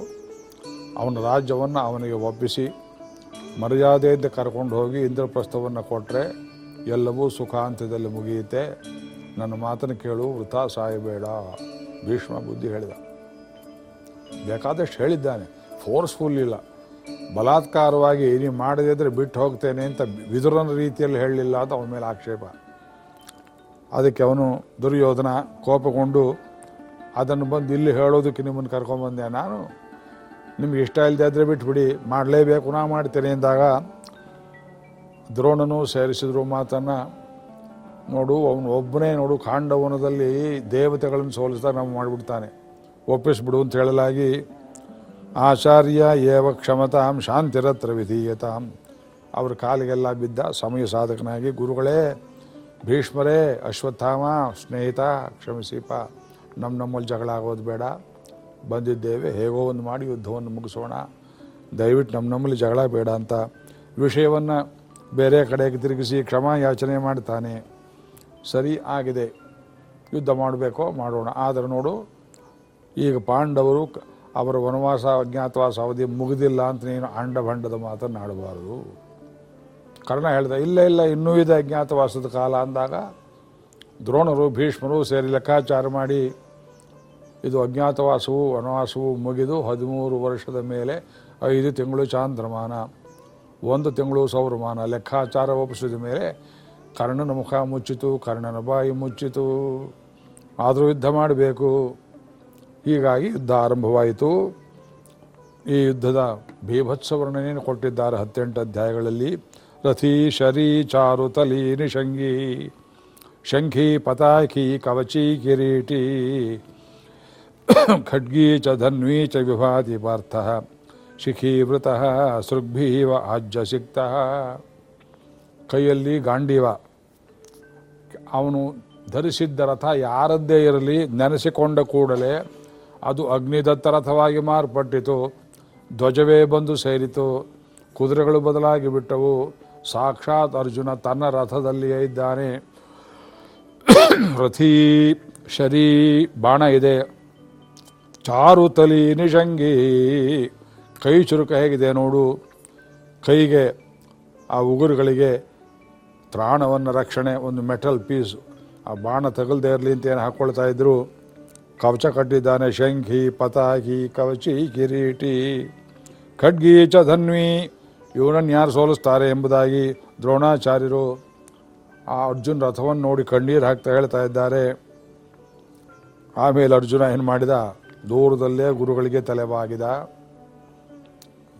ಅವನ ರಾಜ್ಯವನ್ನು ಅವನಿಗೆ ಒಪ್ಪಿಸಿ ಮರ್ಯಾದೆಯಿಂದ ಕರ್ಕೊಂಡು ಹೋಗಿ ಇಂದ್ರಪ್ರಸ್ಥವನ್ನು ಕೊಟ್ಟರೆ ಎಲ್ಲವೂ ಸುಖಾಂತ್ಯದಲ್ಲಿ ಮುಗಿಯುತ್ತೆ. ನನ್ನ ಮಾತನ್ನು ಕೇಳು, ವೃಥಾ ಸಾಯಬೇಡ. ಭೀಷ್ಮ ಬುದ್ಧಿ ಹೇಳಿದ. ಬೇಕಾದಷ್ಟು ಹೇಳಿದ್ದಾನೆ. ಫೋರ್ಸ್ಫುಲ್ ಇಲ್ಲ. ಬಲಾತ್ಕಾರವಾಗಿ ನೀವು ಮಾಡದಿದ್ದರೆ ಬಿಟ್ಟು ಹೋಗ್ತೇನೆ ಅಂತ ವಿದುರನ ರೀತಿಯಲ್ಲಿ ಹೇಳಲಿಲ್ಲ ಅಂತ ಅವನ ಮೇಲೆ ಆಕ್ಷೇಪ. ಅದಕ್ಕೆ ಅವನು ದುರ್ಯೋಧನ ಕೋಪಗೊಂಡು ಅದನ್ನು ಬಂದು ಇಲ್ಲಿ ಹೇಳೋದಕ್ಕೆ ನಿಮ್ಮನ್ನು ಕರ್ಕೊಂಬಂದೆ ನಾನು ನಿಮ್ಗೆ ಇಷ್ಟ ಇಲ್ಲದೆ ಆದರೆ ಬಿಟ್ಬಿಡಿ, ಮಾಡಲೇಬೇಕು, ನಾ ಮಾಡ್ತೇನೆ ಎಂದಾಗ ದ್ರೋಣನು ಸೇರಿಸಿದ್ರು ಮಾತನ್ನು ನೋಡು, ಅವನು ಒಬ್ಬನೇ ನೋಡು, ಕಾಂಡವನದಲ್ಲಿ ದೇವತೆಗಳನ್ನು ಸೋಲಿಸ್ತಾ ನಾವು ಮಾಡಿಬಿಡ್ತಾನೆ. ಒಪ್ಪಿಸ್ಬಿಡು ಅಂತ ಹೇಳಲಾಗಿ ಆಚಾರ್ಯ ಏವ ಕ್ಷಮತಾಂ ಶಾಂತಿರತ್ರ ವಿಧೀಯತಾಂ. ಅವ್ರ ಕಾಲಿಗೆಲ್ಲ ಬಿದ್ದ ಸಮಯ ಸಾಧಕನಾಗಿ ಗುರುಗಳೇ ಭೀಷ್ಮರೇ, ಅಶ್ವತ್ಥಾಮ, ಸ್ನೇಹಿತ, ಕ್ಷಮಿಸಿಪ ನಮ್ಮ ನಮ್ಮಲ್ಲಿ ಜಗಳ ಆಗೋದು ಬೇಡ. ಬಂದಿದ್ದೇವೆ, ಹೇಗೋ ಒಂದು ಮಾಡಿ ಯುದ್ಧವನ್ನು ಮುಗಿಸೋಣ. ದಯವಿಟ್ಟು ನಮ್ಮ ನಮ್ಮಲ್ಲಿ ಜಗಳ ಬೇಡ ಅಂತ ವಿಷಯವನ್ನು ಬೇರೆ ಕಡೆಗೆ ತಿರುಗಿಸಿ ಕ್ಷಮಾ ಯಾಚನೆ ಮಾಡ್ತಾನೆ. ಸರಿ, ಆಗಿದೆ. ಯುದ್ಧ ಮಾಡಬೇಕೋ, ಮಾಡೋಣ. ಆದರೆ ನೋಡು, ಈಗ ಪಾಂಡವರು ಅವರ ವನವಾಸ, ಅಜ್ಞಾತವಾಸ ಅವಧಿ ಮುಗಿದಿಲ್ಲ ಅಂತ ನೀನು ಅಂಡಭಂಡದ ಮಾತನ್ನು ಆಡಬಾರದು ಕರ್ಣ ಹೇಳ್ದ, ಇಲ್ಲ ಇಲ್ಲ, ಇನ್ನೂ ಇದೆ ಅಜ್ಞಾತವಾಸದ ಕಾಲ ಅಂದಾಗ ದ್ರೋಣರು ಭೀಷ್ಮರು ಸೇರಿ ಲೆಕ್ಕಾಚಾರ ಮಾಡಿ, ಇದು ಅಜ್ಞಾತವಾಸವು, ವನವಾಸವು ಮುಗಿದು ಹದಿಮೂರು ವರ್ಷದ ಮೇಲೆ ಐದು ತಿಂಗಳು ಚಾಂದ್ರಮಾನ, ಒಂದು ತಿಂಗಳು ಸೌರಮಾನ ಲೆಕ್ಕಾಚಾರ ಒಪ್ಪಿಸಿದ ಮೇಲೆ ಕರ್ಣನ ಮುಖ ಮುಚ್ಚಿತು, ಕರ್ಣನ ಬಾಯಿ ಮುಚ್ಚಿತು. ಆದರೂ ಯುದ್ಧ ಮಾಡಬೇಕು. ಹೀಗಾಗಿ ಯುದ್ಧ ಆರಂಭವಾಯಿತು. ಈ ಯುದ್ಧದ ಭೀಭತ್ಸ ವರ್ಣನೆಯನ್ನು ಕೊಟ್ಟಿದ್ದಾರೆ ಹತ್ತೆಂಟು ಅಧ್ಯಾಯಗಳಲ್ಲಿ. ರಥಿ ಶರೀ ಚಾರು ತಲಿ ನಿಶಂಗಿ ಶಂಖಿ ಪತಾಕಿ ಕವಚಿ ಕಿರೀಟಿ ಖಡ್ಗೀ ಚ ಧನ್ವೀ ಚ ವಿಭಾತಿ ಪಾರ್ಥ ಶಿಖೀವೃತ ಸೃಗ್ಭೀವ ಆಜ್ಯ ಸಿಕ್ತ ಕೈಯಲ್ಲಿ ಗಾಂಡೀವ, ಅವನು ಧರಿಸಿದ್ದ ರಥ ಯಾರದ್ದೇ ಇರಲಿ, ನೆನೆಸಿಕೊಂಡ ಕೂಡಲೇ ಅದು ಅಗ್ನಿದತ್ತ ರಥವಾಗಿ ಮಾರ್ಪಟ್ಟಿತು. ಧ್ವಜವೇ ಬಂದು ಸೇರಿತು. ಕುದುರೆಗಳು ಬದಲಾಗಿ ಬಿಟ್ಟವು. ಸಾಕ್ಷಾತ್ ಅರ್ಜುನ ತನ್ನ ರಥದಲ್ಲಿಯೇ ಇದ್ದಾನೆ. ರಥೀ ಶರೀ ಬಾಣ ಇದೆ. ಚಾರು ತಲಿ ನಿಶಂಗಿ. ಕೈ ಚುರುಕ ಹೇಗಿದೆ ನೋಡು. ಕೈಗೆ, ಆ ಉಗುರುಗಳಿಗೆ ತ್ರಾಣವನ್ನು ರಕ್ಷಣೆ, ಒಂದು ಮೆಟಲ್ ಪೀಸ್. ಆ ಬಾಣ ತಗಲ್ದೇ ಇರಲಿ ಅಂತ ಏನು ಹಾಕ್ಕೊಳ್ತಾ ಇದ್ರು? ಕವಚ ಕಟ್ಟಿದ್ದಾನೆ ಶಂಖಿ, ಪತಾಕಿ, ಕವಚಿ, ಕಿರೀಟಿ. ಖಡ್ಗಿ ಚ ಧನ್ವಿ. ಇವನನ್ನು ಯಾರು ಸೋಲಿಸ್ತಾರೆ ಎಂಬುದಾಗಿ ದ್ರೋಣಾಚಾರ್ಯರು ಆ ಅರ್ಜುನ್ ರಥವನ್ನು ನೋಡಿ ಕಣ್ಣೀರು ಹಾಕ್ತಾ ಹೇಳ್ತಾ ಇದ್ದಾರೆ. ಆಮೇಲೆ ಅರ್ಜುನ ಏನು ಮಾಡಿದ? ದೂರದಲ್ಲೇ ಗುರುಗಳಿಗೆ ತಲೆಬಾಗಿದ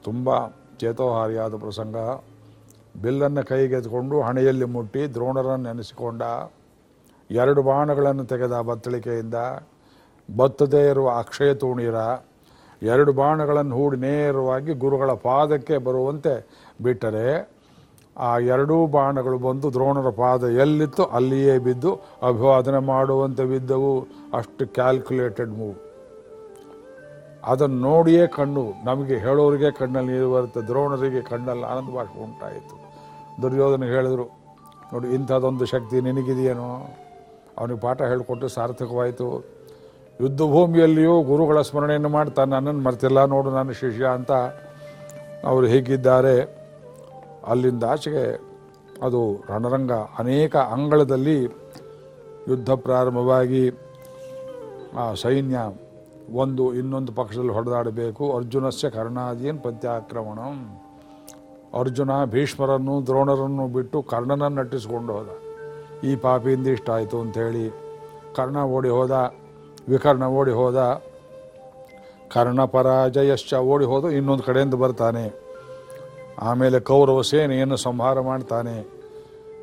ತುಂಬ ಚೇತೋಹಾರಿಯಾದ ಪ್ರಸಂಗ. ಬಿಲ್ಲನ್ನು ಕೈಗೆತ್ಕೊಂಡು ಹಣೆಯಲ್ಲಿ ಮುಟ್ಟಿ ದ್ರೋಣರನ್ನು ನೆನೆಸಿಕೊಂಡ. ಎರಡು ಬಾಣಗಳನ್ನು ತೆಗೆದ ಬತ್ತಳಿಕೆಯಿಂದ. ಬತ್ತದೇ ಇರುವ ಅಕ್ಷಯ ತೂಣೀರ. ಎರಡು ಬಾಣಗಳನ್ನು ಹೂಡಿ ನೇರವಾಗಿ ಗುರುಗಳ ಪಾದಕ್ಕೆ ಬರುವಂತೆ ಬಿಟ್ಟರೆ ಆ ಎರಡೂ ಬಾಣಗಳು ಬಂದು ದ್ರೋಣರ ಪಾದ ಎಲ್ಲಿತ್ತು ಅಲ್ಲಿಯೇ ಬಿದ್ದು ಅಭಿವಾದನೆ ಮಾಡುವಂತೆ ಬಿದ್ದವು. ಅಷ್ಟು ಕ್ಯಾಲ್ಕುಲೇಟೆಡ್ ಮೂವ್ ಅದನ್ನು ನೋಡಿಯೇ ಕಣ್ಣು. ನಮಗೆ ಹೇಳೋರಿಗೆ ಕಣ್ಣಲ್ಲಿ ನೀರು ಬರುತ್ತೆ, ದ್ರೋಣರಿಗೆ ಕಣ್ಣಲ್ಲಿ ಆನಂದ ಭಾಷೆ ಉಂಟಾಯಿತು. ದುರ್ಯೋಧನ ಹೇಳಿದರು, ನೋಡಿ, ಇಂಥದ್ದೊಂದು ಶಕ್ತಿ ನಿನಗಿದೆಯೇನೋ? ಅವನಿಗೆ ಪಾಠ ಹೇಳಿಕೊಟ್ಟು ಸಾರ್ಥಕವಾಯಿತು. ಯುದ್ಧ ಭೂಮಿಯಲ್ಲಿಯೂ ಗುರುಗಳ ಸ್ಮರಣೆಯನ್ನು ಮಾಡ್ತಾ ನನ್ನನ್ನು ಮರ್ತಿಲ್ಲ, ನೋಡು ನನ್ನ ಶಿಷ್ಯ ಅಂತ ಅವರು ಹೇಗಿದ್ದಾರೆ. ಅಲ್ಲಿಂದ ಆಚೆಗೆ ಅದು ರಣರಂಗ ಅನೇಕ ಅಂಗಳದಲ್ಲಿ ಯುದ್ಧ ಪ್ರಾರಂಭವಾಗಿ ಆ ಸೈನ್ಯ ಒಂದು ಇನ್ನೊಂದು ಪಕ್ಷದಲ್ಲಿ ಹೊಡೆದಾಡಬೇಕು. ಅರ್ಜುನಸ್ಯ ಕರ್ಣಾದೀನ್ ಪ್ರತ್ಯಾಕ್ರಮಣ. ಅರ್ಜುನ ಭೀಷ್ಮರನ್ನು ದ್ರೋಣರನ್ನು ಬಿಟ್ಟು ಕರ್ಣನನ್ನು ನಟ್ಟಿಸಿಕೊಂಡು ಹೋದ. ಈ ಪಾಪಿಯಿಂದ ಇಷ್ಟ ಆಯಿತು ಅಂಥೇಳಿ ಕರ್ಣ ಓಡಿ ಹೋದ. ವಿಕರ್ಣ ಓಡಿ ಹೋದ. ಕರ್ಣ ಪರಾಜಯಶ್ಚ ಓಡಿ ಹೋದ, ಇನ್ನೊಂದು ಕಡೆಯಿಂದ ಬರ್ತಾನೆ. ಆಮೇಲೆ ಕೌರವ ಸೇನೆಯನ್ನು ಸಂಹಾರ ಮಾಡ್ತಾನೆ.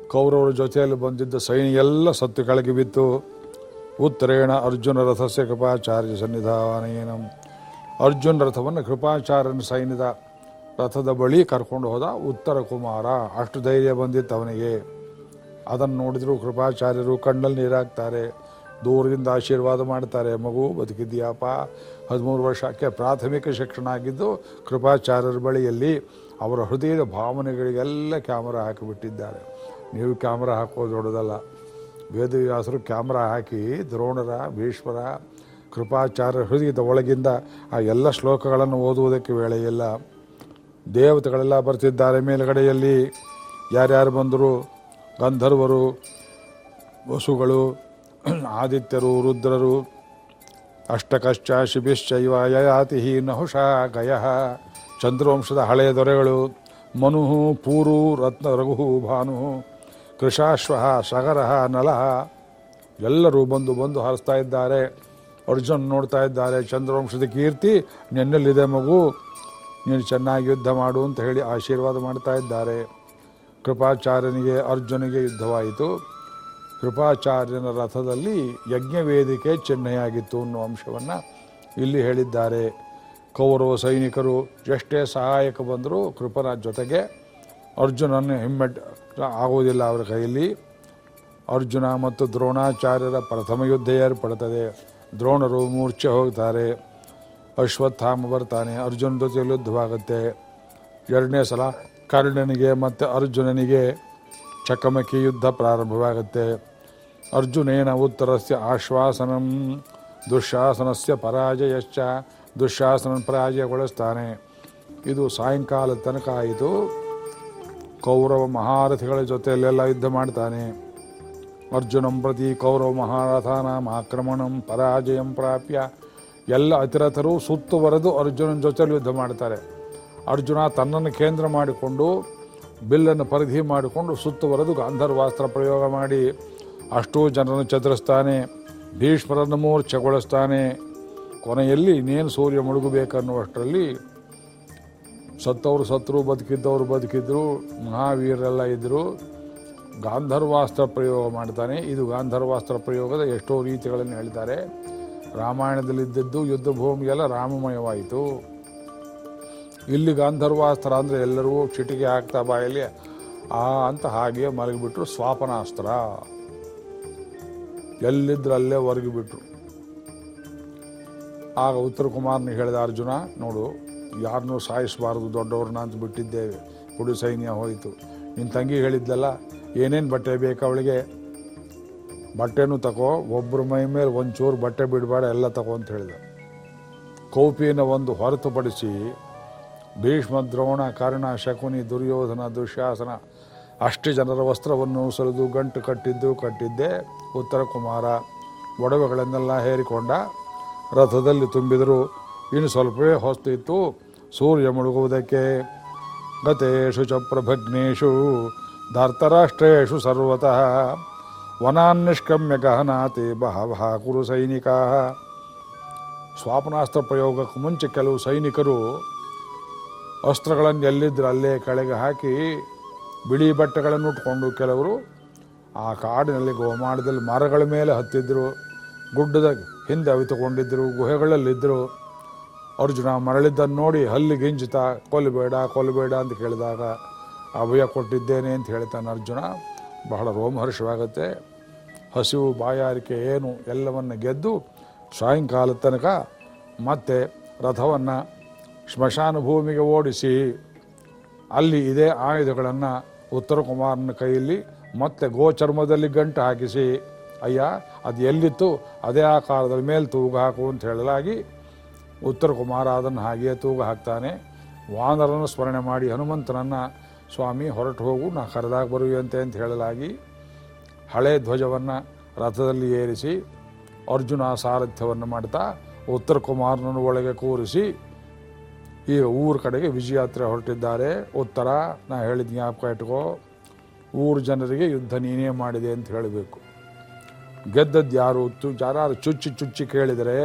ಕೌರವರ ಜೊತೆಯಲ್ಲಿ ಬಂದಿದ್ದ ಸೈನ್ಯ ಎಲ್ಲ ಸತ್ತು ಕೆಳಗೆ ಬಿತ್ತು. ಉತ್ತರೇಣ ಅರ್ಜುನ ರಥಸ್ಯ ಕೃಪಾಚಾರ್ಯ ಸನ್ನಿಧಾನೇನಂ ಅರ್ಜುನ ರಥವನ್ನು ಕೃಪಾಚಾರ್ಯನ ಸೈನ್ಯದ ರಥದ ಬಳಿ ಕರ್ಕೊಂಡು ಹೋದ ಉತ್ತರ ಕುಮಾರ. ಅಷ್ಟು ಧೈರ್ಯ ಬಂದಿತ್ತು ಅವನಿಗೆ. ಅದನ್ನು ನೋಡಿದ್ರು ಕೃಪಾಚಾರ್ಯರು ಕಣ್ಣಲ್ಲಿ ನೀರಾಕ್ತಾರೆ ದೂರದಿಂದ ಆಶೀರ್ವಾದ ಮಾಡ್ತಾರೆ. ಮಗು ಬದುಕಿದ್ಯಾಪ ಹದಿಮೂರು ವರ್ಷಕ್ಕೆ ಪ್ರಾಥಮಿಕ ಶಿಕ್ಷಣ ಆಗಿದ್ದು ಕೃಪಾಚಾರ್ಯರ ಬಳಿಯಲ್ಲಿ ಅವರ ಹೃದಯದ ಭಾವನೆಗಳಿಗೆಲ್ಲ ಕ್ಯಾಮ್ರಾ ಹಾಕಿಬಿಟ್ಟಿದ್ದಾರೆ. ನೀವು ಕ್ಯಾಮ್ರಾ ಹಾಕೋದು ದೊಡ್ಡದಲ್ಲ. ವೇದವ್ಯಾಸರು ಕ್ಯಾಮ್ರಾ ಹಾಕಿ ದ್ರೋಣರ ಭೀಶ್ವರ ಕೃಪಾಚಾರ್ಯ ಹೃದಯದ ಒಳಗಿಂದ ಆ ಎಲ್ಲ ಶ್ಲೋಕಗಳನ್ನು ಓದುವುದಕ್ಕೆ ವೇಳೆಯಿಲ್ಲ ದೇವತೆಗಳೆಲ್ಲ ಬರ್ತಿದ್ದಾರೆ ಮೇಲುಗಡೆಯಲ್ಲಿ. ಯಾರ್ಯಾರು ಬಂದರು? ಗಂಧರ್ವರು, ವಸುಗಳು ಆದಿತ್ಯರು ರುದ್ರರು ಅಷ್ಟಕಶ್ಚ ಶಿಬಿಶ್ಚೈವ ಯಯಾತಿ ನಹುಷ ಗಯ ಚಂದ್ರವಂಶದ ಹಳೆಯ ದೊರೆಗಳು ಮನು ಪೂರು ರತ್ನ ರಘು ಭಾನು ಕೃಷಾಶ್ವ ಸಗರ ನಲಹ ಎಲ್ಲರೂ ಬಂದು ಬಂದು ಹರಿಸ್ತಾ ಇದ್ದಾರೆ. ಅರ್ಜುನ್ ನೋಡ್ತಾ ಇದ್ದಾರೆ ಚಂದ್ರವಂಶದ ಕೀರ್ತಿ ನಿನ್ನಲ್ಲಿದೆ ಮಗು? ನೀನು ಚೆನ್ನಾಗಿ ಯುದ್ಧ ಮಾಡು ಅಂತ ಹೇಳಿ ಆಶೀರ್ವಾದ ಮಾಡ್ತಾ ಇದ್ದಾರೆ. ಕೃಪಾಚಾರ್ಯನಿಗೆ ಅರ್ಜುನಿಗೆ ಯುದ್ಧವಾಯಿತು. ಕೃಪಾಚಾರ್ಯನ ರಥದಲ್ಲಿ ಯಜ್ಞವೇದಿಕೆ ಚಿಹ್ನೆಯಾಗಿತ್ತು ಅನ್ನೋ ಅಂಶವನ್ನು ಇಲ್ಲಿ ಹೇಳಿದ್ದಾರೆ. ಕೌರವ ಸೈನಿಕರು ಎಷ್ಟೇ ಸಹಾಯಕ ಬಂದರೂ ಕೃಪನ ಜೊತೆಗೆ ಅರ್ಜುನನ್ನು ಹಿಮ್ಮೆಟ್ ಆಗೋದಿಲ್ಲ ಅವರ ಕೈಯಲ್ಲಿ. ಅರ್ಜುನ ಮತ್ತು ದ್ರೋಣಾಚಾರ್ಯರ ಪ್ರಥಮ ಯುದ್ಧ ಏರ್ಪಡ್ತದೆ ದ್ರೋಣರು ಮೂರ್ಛೆ ಹೋಗ್ತಾರೆ. ಅಶ್ವತ್ಥಾಮ ಬರ್ತಾನೆ ಅರ್ಜುನ ಜೊತೆ ಯುದ್ಧವಾಗುತ್ತೆ. ಎರಡನೇ ಸಲ ಕರ್ಣನಿಗೆ ಮತ್ತು ಅರ್ಜುನನಿಗೆ ಚಕಮಕಿ ಯುದ್ಧ ಪ್ರಾರಂಭವಾಗುತ್ತೆ. ಅರ್ಜುನೇನ ಉತ್ತರಸ್ಯ ಆಶ್ವಾಸನಂ ದುಶ್ಯಾಸನಸ್ಯ ಪರಾಜಯಶ್ಚ ದುಶ್ಯಾಸನ ಪರಾಜಯಗೊಳಿಸ್ತಾನೆ. ಇದು ಸಾಯಂಕಾಲ ತನಕ ಆಯಿತು ಕೌರವ ಮಹಾರಥಿಗಳ ಜೊತೆಯಲ್ಲೆಲ್ಲ ಯುದ್ಧ ಮಾಡ್ತಾನೆ. ಅರ್ಜುನಂ ಪ್ರತಿ ಕೌರವ ಮಹಾರಥಾನಾಂ ಆಕ್ರಮಣಂ ಪರಾಜಯಂ ಪ್ರಾಪ್ಯ. ಎಲ್ಲ ಅತಿರಥರು ಸುತ್ತುವರೆದು ಅರ್ಜುನನ ಜೊತೆಲಿ ಯುದ್ಧ ಮಾಡ್ತಾರೆ. ಅರ್ಜುನ ತನ್ನನ್ನು ಕೇಂದ್ರ ಮಾಡಿಕೊಂಡು ಬಿಲ್ಲನ್ನು ಪರಿಧಿ ಮಾಡಿಕೊಂಡು ಸುತ್ತುವರೆದು ಗಾಂಧರ್ವಾಸ್ತ್ರ ಪ್ರಯೋಗ ಮಾಡಿ. ಅಷ್ಟೋ ಜನರನ್ನು ಚದುರಿಸ್ತಾನೆ, ಭೀಷ್ಮರನ್ನು ಮೂರ್ಛೆಗೊಳಿಸ್ತಾನೆ. ಕೊನೆಯಲ್ಲಿ ಇನ್ನೇನು ಸೂರ್ಯ ಮುಳುಗಬೇಕನ್ನುವಷ್ಟರಲ್ಲಿ ಸತ್ತವರು ಸತ್ರು ಬದುಕಿದ್ದವರು ಬದುಕಿದ್ರು, ಮಹಾವೀರರೆಲ್ಲ ಇದ್ದರು ಗಾಂಧರ್ವಾಸ್ತ್ರ ಪ್ರಯೋಗ ಮಾಡ್ತಾನೆ. ಇದು ಗಾಂಧರ್ವಾಸ್ತ್ರ ಪ್ರಯೋಗದ ಎಷ್ಟೋ ರೀತಿಗಳನ್ನು ಹೇಳಿದ್ದಾರೆ. ರಾಮಾಯಣದಲ್ಲಿದ್ದದ್ದು ಯುದ್ಧ ಭೂಮಿಗೆಲ್ಲ ರಾಮಮಯವಾಯಿತು. ಇಲ್ಲಿ ಗಾಂಧರ್ವಾಸ್ತ್ರ ಅಂದರೆ ಎಲ್ಲರೂ ಚಿಟಿಕೆ ಹಾಕ್ತಾ ಬಾಯಲ್ಲಿ, ಆ ಅಂತ ಹಾಗೆ ಮಲಗಿಬಿಟ್ರು ಸ್ವಾಪನಾಸ್ತ್ರ. ಎಲ್ಲಿದ್ರು ಅಲ್ಲೇ ಹೊರಗಿಬಿಟ್ರು ಆಗ ಉತ್ತರ ಕುಮಾರ್ನ ಹೇಳಿದ ಅರ್ಜುನ, ನೋಡು ಯಾರನ್ನೂ ಸಾಯಿಸಬಾರ್ದು, ದೊಡ್ಡವ್ರನ್ನ ಅಂತ ಬಿಟ್ಟಿದ್ದೇವೆ. ಪುಡಿ ಸೈನ್ಯ ಹೋಯಿತು. ನಿನ್ನ ತಂಗಿ ಹೇಳಿದ್ದಲ್ಲ ಏನೇನು ಬಟ್ಟೆ ಬೇಕು ಅವಳಿಗೆ? ಬಟ್ಟೆನೂ ತಗೋ ಒಬ್ಬರ ಮೈ ಮೇಲೆ ಒಂಚೂರು ಬಟ್ಟೆ ಬಿಡಬೇಡ, ಎಲ್ಲ ತಗೋ ಅಂತ ಹೇಳಿದ. ಕೌಪಿನ ಒಂದು ಹೊರತುಪಡಿಸಿ ಭೀಷ್ಮ ದ್ರೋಣ ಕರ್ಣ ಶಕುನಿ ದುರ್ಯೋಧನ ದುಶಾಸನ. ಅಷ್ಟು ಜನರ ವಸ್ತ್ರವನ್ನು ಸರಿದು ಗಂಟು ಕಟ್ಟಿದ್ದು ಕಟ್ಟಿದ್ದೆ. ಉತ್ತರ ಕುಮಾರ, ಒಡವೆಗಳನ್ನೆಲ್ಲ ಹೇರಿಕೊಂಡ ರಥದಲ್ಲಿ ತುಂಬಿದರು. ಇನ್ನು ಸ್ವಲ್ಪವೇ ಹೊಸ್ತಿತ್ತು ಸೂರ್ಯ ಮುಳುಗುವುದಕ್ಕೆ ಗತೇಶು ಚ ಪ್ರಭಗ್ನೇಶು ಧಾರ್ತರಾಷ್ಟ್ರೇಷು ಸರ್ವತಃ, ವನಾನ್ನಿಷ್ಕಮ್ಯ ಗಹನಾತಿ ಬಹವಃ ಕುರು ಸೈನಿಕಾ. ಸ್ವಾಪನಾಸ್ತ್ರ ಪ್ರಯೋಗಕ್ಕೆ ಮುಂಚೆ ಕೆಲವು ಸೈನಿಕರು ಅಸ್ತ್ರಗಳನ್ನು ಎಲ್ಲಿದ್ರು ಅಲ್ಲೇ ಕೆಳಗೆ ಹಾಕಿ ಬಿಳಿ ಬಟ್ಟೆಗಳನ್ನು ಉಟ್ಕೊಂಡು ಕೆಲವರು ಆ ಕಾಡಿನಲ್ಲಿ ಗೋಮಾಳದಲ್ಲಿ ಮರಗಳ ಮೇಲೆ ಹತ್ತಿದ್ರು, ಗುಡ್ಡದ ಹಿಂದೆ ಅವಿತುಕೊಂಡಿದ್ದರು ಗುಹೆಗಳಲ್ಲಿದ್ದರು ಅರ್ಜುನ ಮರಳಿದ್ದನ್ನು ನೋಡಿ ಹಲ್ಲಿ ಗಿಂಜುತ್ತಾ, ಕೊಲ್ಲಬೇಡ ಕೊಲ್ಲಬೇಡ ಅಂತ ಕೇಳಿದಾಗ ಅಭಯ ಕೊಟ್ಟಿದ್ದೇನೆ ಅಂತ ಹೇಳ್ತಾನೆ ಅರ್ಜುನ. ಬಹಳ ರೋಮಹರ್ಷವಾಗುತ್ತೆ ಹಸಿವು ಬಾಯಾರಿಕೆ ಏನು ಎಲ್ಲವನ್ನು ಗೆದ್ದು ಸಾಯಂಕಾಲದ ತನಕ ಮತ್ತೆ ರಥವನ್ನು ಸ್ಮಶಾನ ಭೂಮಿಗೆ ಓಡಿಸಿ ಅಲ್ಲಿ ಇದೇ ಆಯುಧಗಳನ್ನು ಉತ್ತರ ಕುಮಾರನ ಕೈಯಲ್ಲಿ ಮತ್ತೆ ಗೋಚರ್ಮದಲ್ಲಿ ಗಂಟು ಹಾಕಿಸಿ, ಅಯ್ಯ, ಅದು ಎಲ್ಲಿತ್ತು? ಅದೇ ಆಕಾರದ ಮೇಲೆ ತೂಗು ಹಾಕು ಅಂತ ಹೇಳಲಾಗಿ ಉತ್ತರ ಕುಮಾರ ಅದನ್ನು ಹಾಗೆಯೇ ತೂಗು ಹಾಕ್ತಾನೆ. ವಾನರನ್ನು ಸ್ಮರಣೆ ಮಾಡಿ ಹನುಮಂತನನ್ನು, ಸ್ವಾಮಿ, ಹೊರಟು ಹೋಗು, ನಾ ಕರೆದಾಗ ಬರುವಂತೆ ಅಂತ ಹೇಳಲಾಗಿ ಹಳೆ ಧ್ವಜವನ್ನು ರಥದಲ್ಲಿ ಏರಿಸಿ ಅರ್ಜುನ ಸಾರಥ್ಯವನ್ನು ಮಾಡ್ತಾ ಉತ್ತರ ಕುಮಾರನನ್ನು ಒಳಗೆ ಕೂರಿಸಿ ಈಗ ಊರ ಕಡೆಗೆ ವಿಜಯಾತ್ರೆ ಹೊರಟಿದ್ದಾರೆ. ಉತ್ತರ ನಾ ಹೇಳಿದ ಜ್ಞಾಪಕ ಇಟ್ಕೋ, ಊರ ಜನರಿಗೆ ಯುದ್ಧ ನೀನೇ ಮಾಡಿದೆ ಅಂತ ಹೇಳಬೇಕು. ಗೆದ್ದದ್ದು ಯಾರು ಯಾರು ಚುಚ್ಚಿ ಚುಚ್ಚಿ ಕೇಳಿದರೆ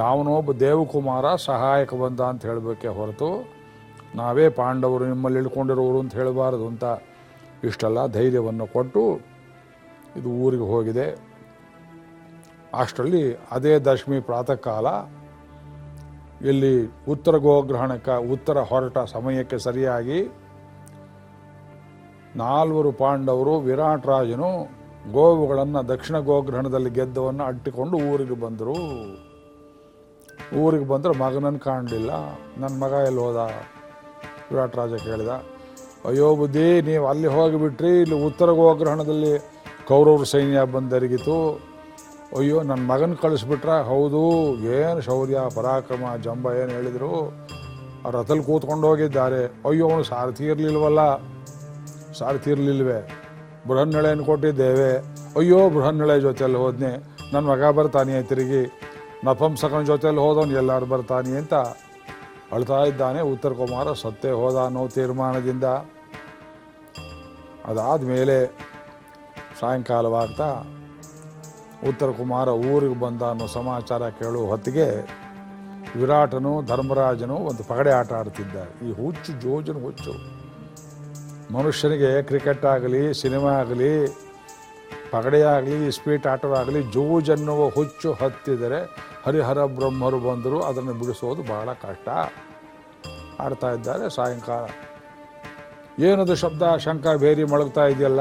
ಯಾವನೊಬ್ಬ ದೇವಕುಮಾರ ಸಹಾಯಕ ಬಂದ ಅಂತ ಹೇಳಬೇಕೆ ಹೊರತು ನಾವೇ ಪಾಂಡವರು ನಿಮ್ಮಲ್ಲಿ ಇಳ್ಕೊಂಡಿರೋರು ಅಂತ ಹೇಳಬಾರದು ಅಂತ ಇಷ್ಟೆಲ್ಲ ಧೈರ್ಯವನ್ನು ಕೊಟ್ಟು ಇದು ಊರಿಗೆ ಹೋಗಿದೆ. ಅಷ್ಟರಲ್ಲಿ ಅದೇ ದಶಮಿ ಪ್ರಾತಃ ಕಾಲ ಇಲ್ಲಿ ಉತ್ತರ ಗೋಗ್ರಹಣಕ್ಕೆ, ಉತ್ತರ ಹೊರಟ ಸಮಯಕ್ಕೆ ಸರಿಯಾಗಿ ನಾಲ್ವರು ಪಾಂಡವರು, ವಿರಾಟ್ ರಾಜನು ಗೋವುಗಳನ್ನು ದಕ್ಷಿಣ ಗೋಗ್ರಹಣದಲ್ಲಿ ಗೆದ್ದವನ್ನು ಅಟ್ಟಿಕೊಂಡು ಊರಿಗೆ ಬಂದರು. ಊರಿಗೆ ಬಂದರೆ ಮಗನನ್ನು ಕಾಣಲಿಲ್ಲ. ನನ್ನ ಮಗ ಎಲ್ಲಿ ಹೋದ ವಿರಾಟ್ ರಾಜ ಕೇಳಿದ. ಅಯ್ಯೋ ಬುದ್ಧಿ, ನೀವು ಅಲ್ಲಿ ಹೋಗಿಬಿಟ್ರಿ, ಇಲ್ಲಿ ಉತ್ತರ ಗೋಗ್ರಹಣದಲ್ಲಿ ಕೌರವ್ರ ಸೈನ್ಯ ಬಂದರಿಗಿತು ಅಯ್ಯೋ ನನ್ನ ಮಗನ ಕಳಿಸ್ಬಿಟ್ರ? ಹೌದು. ಏನು ಶೌರ್ಯ, ಪರಾಕ್ರಮ, ಜಂಬ ಏನು ಹೇಳಿದರು? ರಥಲ್ಲಿ ಕೂತ್ಕೊಂಡು ಹೋಗಿದ್ದಾರೆ. ಅಯ್ಯೋ, ಅವನು ಸಾರಥಿ ಇರಲಿಲ್ವಲ್ಲ? ಸಾರಥಿ ಇರಲಿಲ್ವೇ? ಬೃಹನ್ನಳೆಯನ್ನು ಕೊಟ್ಟಿದ್ದೇವೆ. ಅಯ್ಯೋ, ಬೃಹನ್ನಳೆ ಜೊತೆಯಲ್ಲಿ ಹೋದ್ನೆ. ನನ್ನ ಮಗ ಬರ್ತಾನೆ ತಿರುಗಿ. ನಪಂಸಕನ ಜೊತೆಯಲ್ಲಿ ಹೋದವನು ಎಲ್ಲರೂ ಬರ್ತಾನೆ ಅಂತ ಅಳ್ತಾ ಇದ್ದಾನೆ. ಉತ್ತರ ಕುಮಾರ ಸತ್ತೇ ಹೋದ ಅನ್ನೋ ತೀರ್ಮಾನದಿಂದ. ಅದಾದ ಮೇಲೆ ಸಾಯಂಕಾಲವಾಗ್ತಾ ಉತ್ತರ ಕುಮಾರ ಊರಿಗೆ ಬಂದ ಅನ್ನೋ ಸಮಾಚಾರ ಕೇಳುವ ಹೊತ್ತಿಗೆ ವಿರಾಟನು ಧರ್ಮರಾಜನು ಒಂದು ಪಗಡೆ ಆಟ ಆಡ್ತಿದ್ದಾರೆ. ಈ ಹುಚ್ಚು ಜೋಜನ ಹುಚ್ಚು. ಮನುಷ್ಯನಿಗೆ ಕ್ರಿಕೆಟ್ ಆಗಲಿ, ಸಿನಿಮಾ ಆಗಲಿ, ಪಗಡೆ ಆಗಲಿ ಸ್ಪೀಟ್ ಆಟವಾಗಲಿ ಜೋಜನ್ನುವ ಹುಚ್ಚು ಹತ್ತಿದರೆ ಹರಿಹರ ಬ್ರಹ್ಮರು ಬಂದರು ಅದನ್ನು ಬಿಡಿಸೋದು ಬಹಳ ಕಷ್ಟ. ಆಡ್ತಾ ಇದ್ದಾರೆ ಸಾಯಂಕಾಲ. ಏನದು ಶಬ್ದ? ಶಂಕ ಬೇರಿ ಮೊಳಗ್ತಾ ಇದೆಯಲ್ಲ?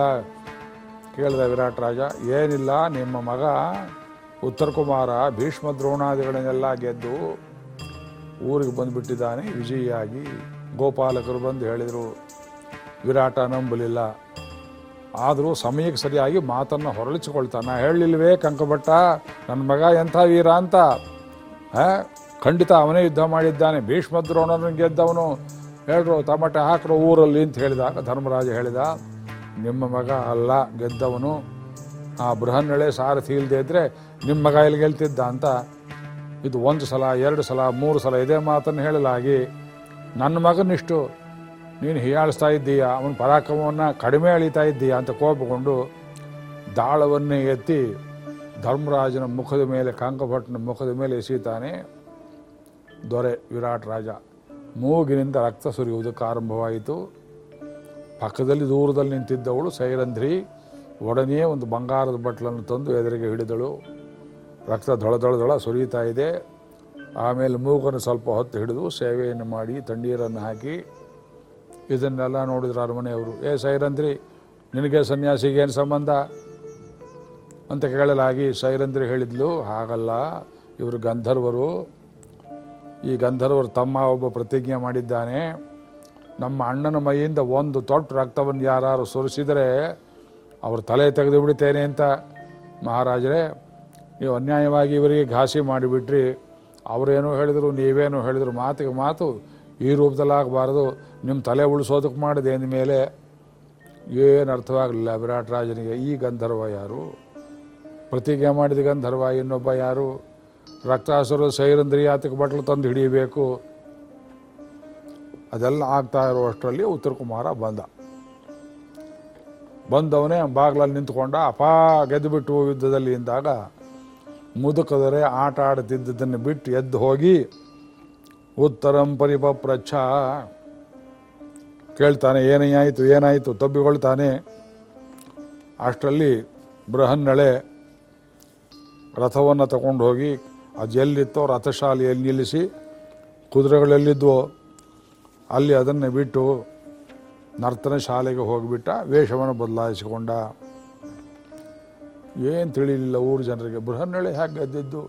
ಕೇಳಿದ ವಿರಾಟ್ ರಾಜ, ಏನಿಲ್ಲ, ನಿಮ್ಮ ಮಗ ಉತ್ತರ ಕುಮಾರ ಭೀಷ್ಮ ದ್ರೋಣಾದಿಗಳನ್ನೆಲ್ಲ ಗೆದ್ದು ಊರಿಗೆ ಬಂದುಬಿಟ್ಟಿದ್ದಾನೆ, ವಿಜಯಿಯಾಗಿ ಗೋಪಾಲಕರು ಬಂದು ಹೇಳಿದರು, ವಿರಾಟ ನಂಬಲಿಲ್ಲ. ಆದರೂ ಸಮಯಕ್ಕೆ ಸರಿಯಾಗಿ ಮಾತನ್ನು ಹೊರಳಿಸಿಕೊಳ್ತಾನೆ. ಹೇಳಲಿಲ್ವೇ ಕಂಕಭಟ್ಟ ನನ್ನ ಮಗ ಎಂಥ ವೀರ ಅಂತ? ಖಂಡಿತ ಅವನೇ ಯುದ್ಧ ಮಾಡಿದ್ದಾನೆ, ಭೀಷ್ಮ ದ್ರೋಣನ ಗೆದ್ದವನು. ಹೇಳ್ರು ತಮಟೆ ಹಾಕ್ರು ಊರಲ್ಲಿ ಅಂತ ಹೇಳಿದಾಗ ಧರ್ಮರಾಜ ಹೇಳಿದ ನಿಮ್ಮ ಮಗ ಅಲ್ಲ ಗೆದ್ದವನು, ಆ ಬೃಹನ್ನಳೆ ಸಾರಥಿ ಇಲ್ಲದೆ ಇದ್ದರೆ ನಿಮ್ಮ ಮಗ ಇಲ್ಲಿ ಗೆಲ್ತಿದ್ದ ಅಂತ ಇದು ಒಂದು ಸಲ, ಎರಡು ಸಲ, ಮೂರು ಸಲ ಇದೇ ಮಾತನ್ನು ಹೇಳಲಾಗಿ, ನನ್ನ ಮಗನಿಷ್ಟು ನೀನು ಹೀಯಾಳಿಸ್ತಾ ಇದ್ದೀಯಾ, ಅವನ ಪರಾಕ್ರಮವನ್ನು ಕಡಿಮೆ ಅಳಿತಾ ಇದ್ದೀಯಾ ಅಂತ ಕೋಪಗೊಂಡು ದಾಳವನ್ನೇ ಎತ್ತಿ ಧರ್ಮರಾಜನ ಮುಖದ ಮೇಲೆ ಕಾಂಕಭಟ್ಟನ ಮುಖದ ಮೇಲೆ ಎಸೆಯುತ್ತಾನೆ ದೊರೆ ವಿರಾಟ್ ರಾಜ. ಮೂಗಿನಿಂದ ರಕ್ತ ಸುರಿಯುವುದಕ್ಕೆ ಆರಂಭವಾಯಿತು. ಪಕ್ಕದಲ್ಲಿ ದೂರದಲ್ಲಿ ನಿಂತಿದ್ದವಳು ಸೈರಂಧ್ರಿ. ಒಡನೆಯೇ ಒಂದು ಬಂಗಾರದ ಬಟ್ಲನ್ನು ತಂದು ಎದುರಿಗೆ ಹಿಡಿದಳು. ರಕ್ತ ದೊಳ ದೊಳ ದೊಳ ಇದೆ. ಆಮೇಲೆ ಮೂಗನ್ನು ಸ್ವಲ್ಪ ಹೊತ್ತು ಹಿಡಿದು ಸೇವೆಯನ್ನು ಮಾಡಿ ತಣ್ಣೀರನ್ನು ಹಾಕಿ ಇದನ್ನೆಲ್ಲ ನೋಡಿದ್ರು ಅರಮನೆಯವರು. ಏ ಸೈರಂಧ್ರಿ, ನಿನಗೆ ಸನ್ಯಾಸಿಗೆ ಏನು ಸಂಬಂಧ? ಅಂತ ಕೇಳಲಾಗಿ ಸೈರಂಧ್ರಿ ಹೇಳಿದ್ಲು. ಹಾಗಲ್ಲ, ಇವರು ಗಂಧರ್ವರು. ಈ ಗಂಧರ್ವರು ತಮ್ಮ ಒಬ್ಬ ಪ್ರತಿಜ್ಞೆ ಮಾಡಿದ್ದಾನೆ. ನಮ್ಮ ಅಣ್ಣನ ಮೈಯಿಂದ ಒಂದು ತೊಟ್ಟು ರಕ್ತವನ್ನು ಯಾರು ಸುರಿಸಿದರೆ ಅವ್ರ ತಲೆ ತೆಗೆದು ಬಿಡ್ತೇನೆ ಅಂತ ಮಹಾರಾಜರೇ, ನೀವು ಅನ್ಯಾಯವಾಗಿ ಇವರಿಗೆ ಘಾಸಿ ಮಾಡಿಬಿಟ್ರಿ. ಅವರೇನೋ ಹೇಳಿದರು, ನೀವೇನೋ ಹೇಳಿದರು, ಮಾತಿಗೆ ಮಾತು ಈ ರೂಪದಲ್ಲಾಗಬಾರ್ದು. ನಿಮ್ಮ ತಲೆ ಉಳಿಸೋದಕ್ಕೆ ಮಾಡಿದೆ ಮೇಲೆ ಏನು ಅರ್ಥವಾಗಲಿಲ್ಲ ವಿರಾಟ್ ರಾಜನಿಗೆ. ಈ ಗಂಧರ್ವ ಯಾರು? ಪ್ರತಿಜ್ಞೆ ಮಾಡಿದ ಗಂಧರ್ವ ಇನ್ನೊಬ್ಬ ಯಾರು? ರಕ್ತಾಸುರ ಸೈರಂದ್ರಿಯಾತಕ್ಕೆ ಬಟ್ಲು ತಂದು ಹಿಡಿಯಬೇಕು. ಅದೆಲ್ಲ ಆಗ್ತಾ ಇರುವಷ್ಟರಲ್ಲಿ ಉತ್ತರ ಕುಮಾರ ಬಂದ. ಬಂದವನೇ ಬಾಗ್ಲಲ್ಲಿ ನಿಂತ್ಕೊಂಡ ಅಪಾ ಗೆದ್ದುಬಿಟ್ಟು ಯುದ್ಧದಲ್ಲಿ ಇಂದಾಗ ಮುದುಕದರೆ ಆಟ ಆಡುತ್ತಿದ್ದದನ್ನು ಬಿಟ್ಟು ಎದ್ದು ಹೋಗಿ, ಉತ್ತರಂ ಪರಿಪಪ್ರಚ್ಛ. ಕೇಳ್ತಾನೆ, ಏನಾಯಿತು ಏನಾಯಿತು? ತಬ್ಬಿಕೊಳ್ತಾನೆ. ಅಷ್ಟರಲ್ಲಿ ಬೃಹನ್ನಳೆ ರಥವನ್ನು ತಗೊಂಡು ಹೋಗಿ ಅದು ಎಲ್ಲಿತ್ತೋ ರಥಶಾಲೆಯಲ್ಲಿ ನಿಲ್ಲಿಸಿ, ಕುದುರೆಗಳೆಲ್ಲಿದ್ವೋ ಅಲ್ಲಿ ಅದನ್ನು ಬಿಟ್ಟು ನರ್ತನ ಶಾಲೆಗೆ ಹೋಗಿಬಿಟ್ಟ, ವೇಷವನ್ನು ಬದಲಾಯಿಸಿಕೊಂಡ. ಏನು ತಿಳಿಲಿಲ್ಲ ಊರು ಜನರಿಗೆ. ಬೃಹನ್ನಳೆ ಹೇಗೆ ಗೆದ್ದಿದ್ದು?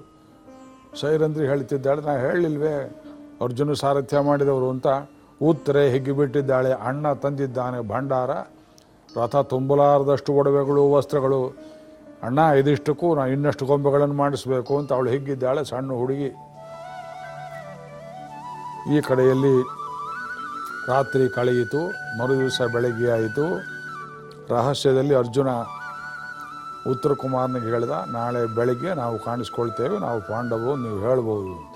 ಸೈರಂದ್ರಿ ಹೇಳ್ತಿದ್ದಾಳೆ, ನಾ ಹೇಳಿಲ್ವೇ ಅರ್ಜುನ ಸಾರಥ್ಯ ಮಾಡಿದವರು ಅಂತ ಉತ್ತರೆ ಹಿಗ್ಗಿಬಿಟ್ಟಿದ್ದಾಳೆ ಅಣ್ಣ ತಂದಿದ್ದಾನೆ ಭಂಡಾರ, ರಥ ತುಂಬಲಾರದಷ್ಟು ಒಡವೆಗಳು, ವಸ್ತ್ರಗಳು. ಅಣ್ಣ, ಇದಿಷ್ಟಕ್ಕೂ ನಾ ಇನ್ನಷ್ಟು ಗೊಂಬೆಗಳನ್ನು ಮಾಡಿಸ್ಬೇಕು ಅಂತ ಅವಳು ಹಿಗ್ಗಿದ್ದಾಳೆ ಸಣ್ಣ ಹುಡುಗಿ. ಈ ಕಡೆಯಲ್ಲಿ ರಾತ್ರಿ ಕಳೆಯಿತು ಮರುದಿವಸ ಬೆಳಗ್ಗೆ ಆಯಿತು. ರಹಸ್ಯದಲ್ಲಿ ಅರ್ಜುನ ಉತ್ತರ ಕುಮಾರನಿಗೆ ಹೇಳಿದ, ನಾಳೆ ಬೆಳಗ್ಗೆ ನಾವು ಕಾಣಿಸ್ಕೊಳ್ತೇವೆ, ನಾವು ಪಾಂಡವರು, ನೀವು ಹೇಳ್ಬೋದು.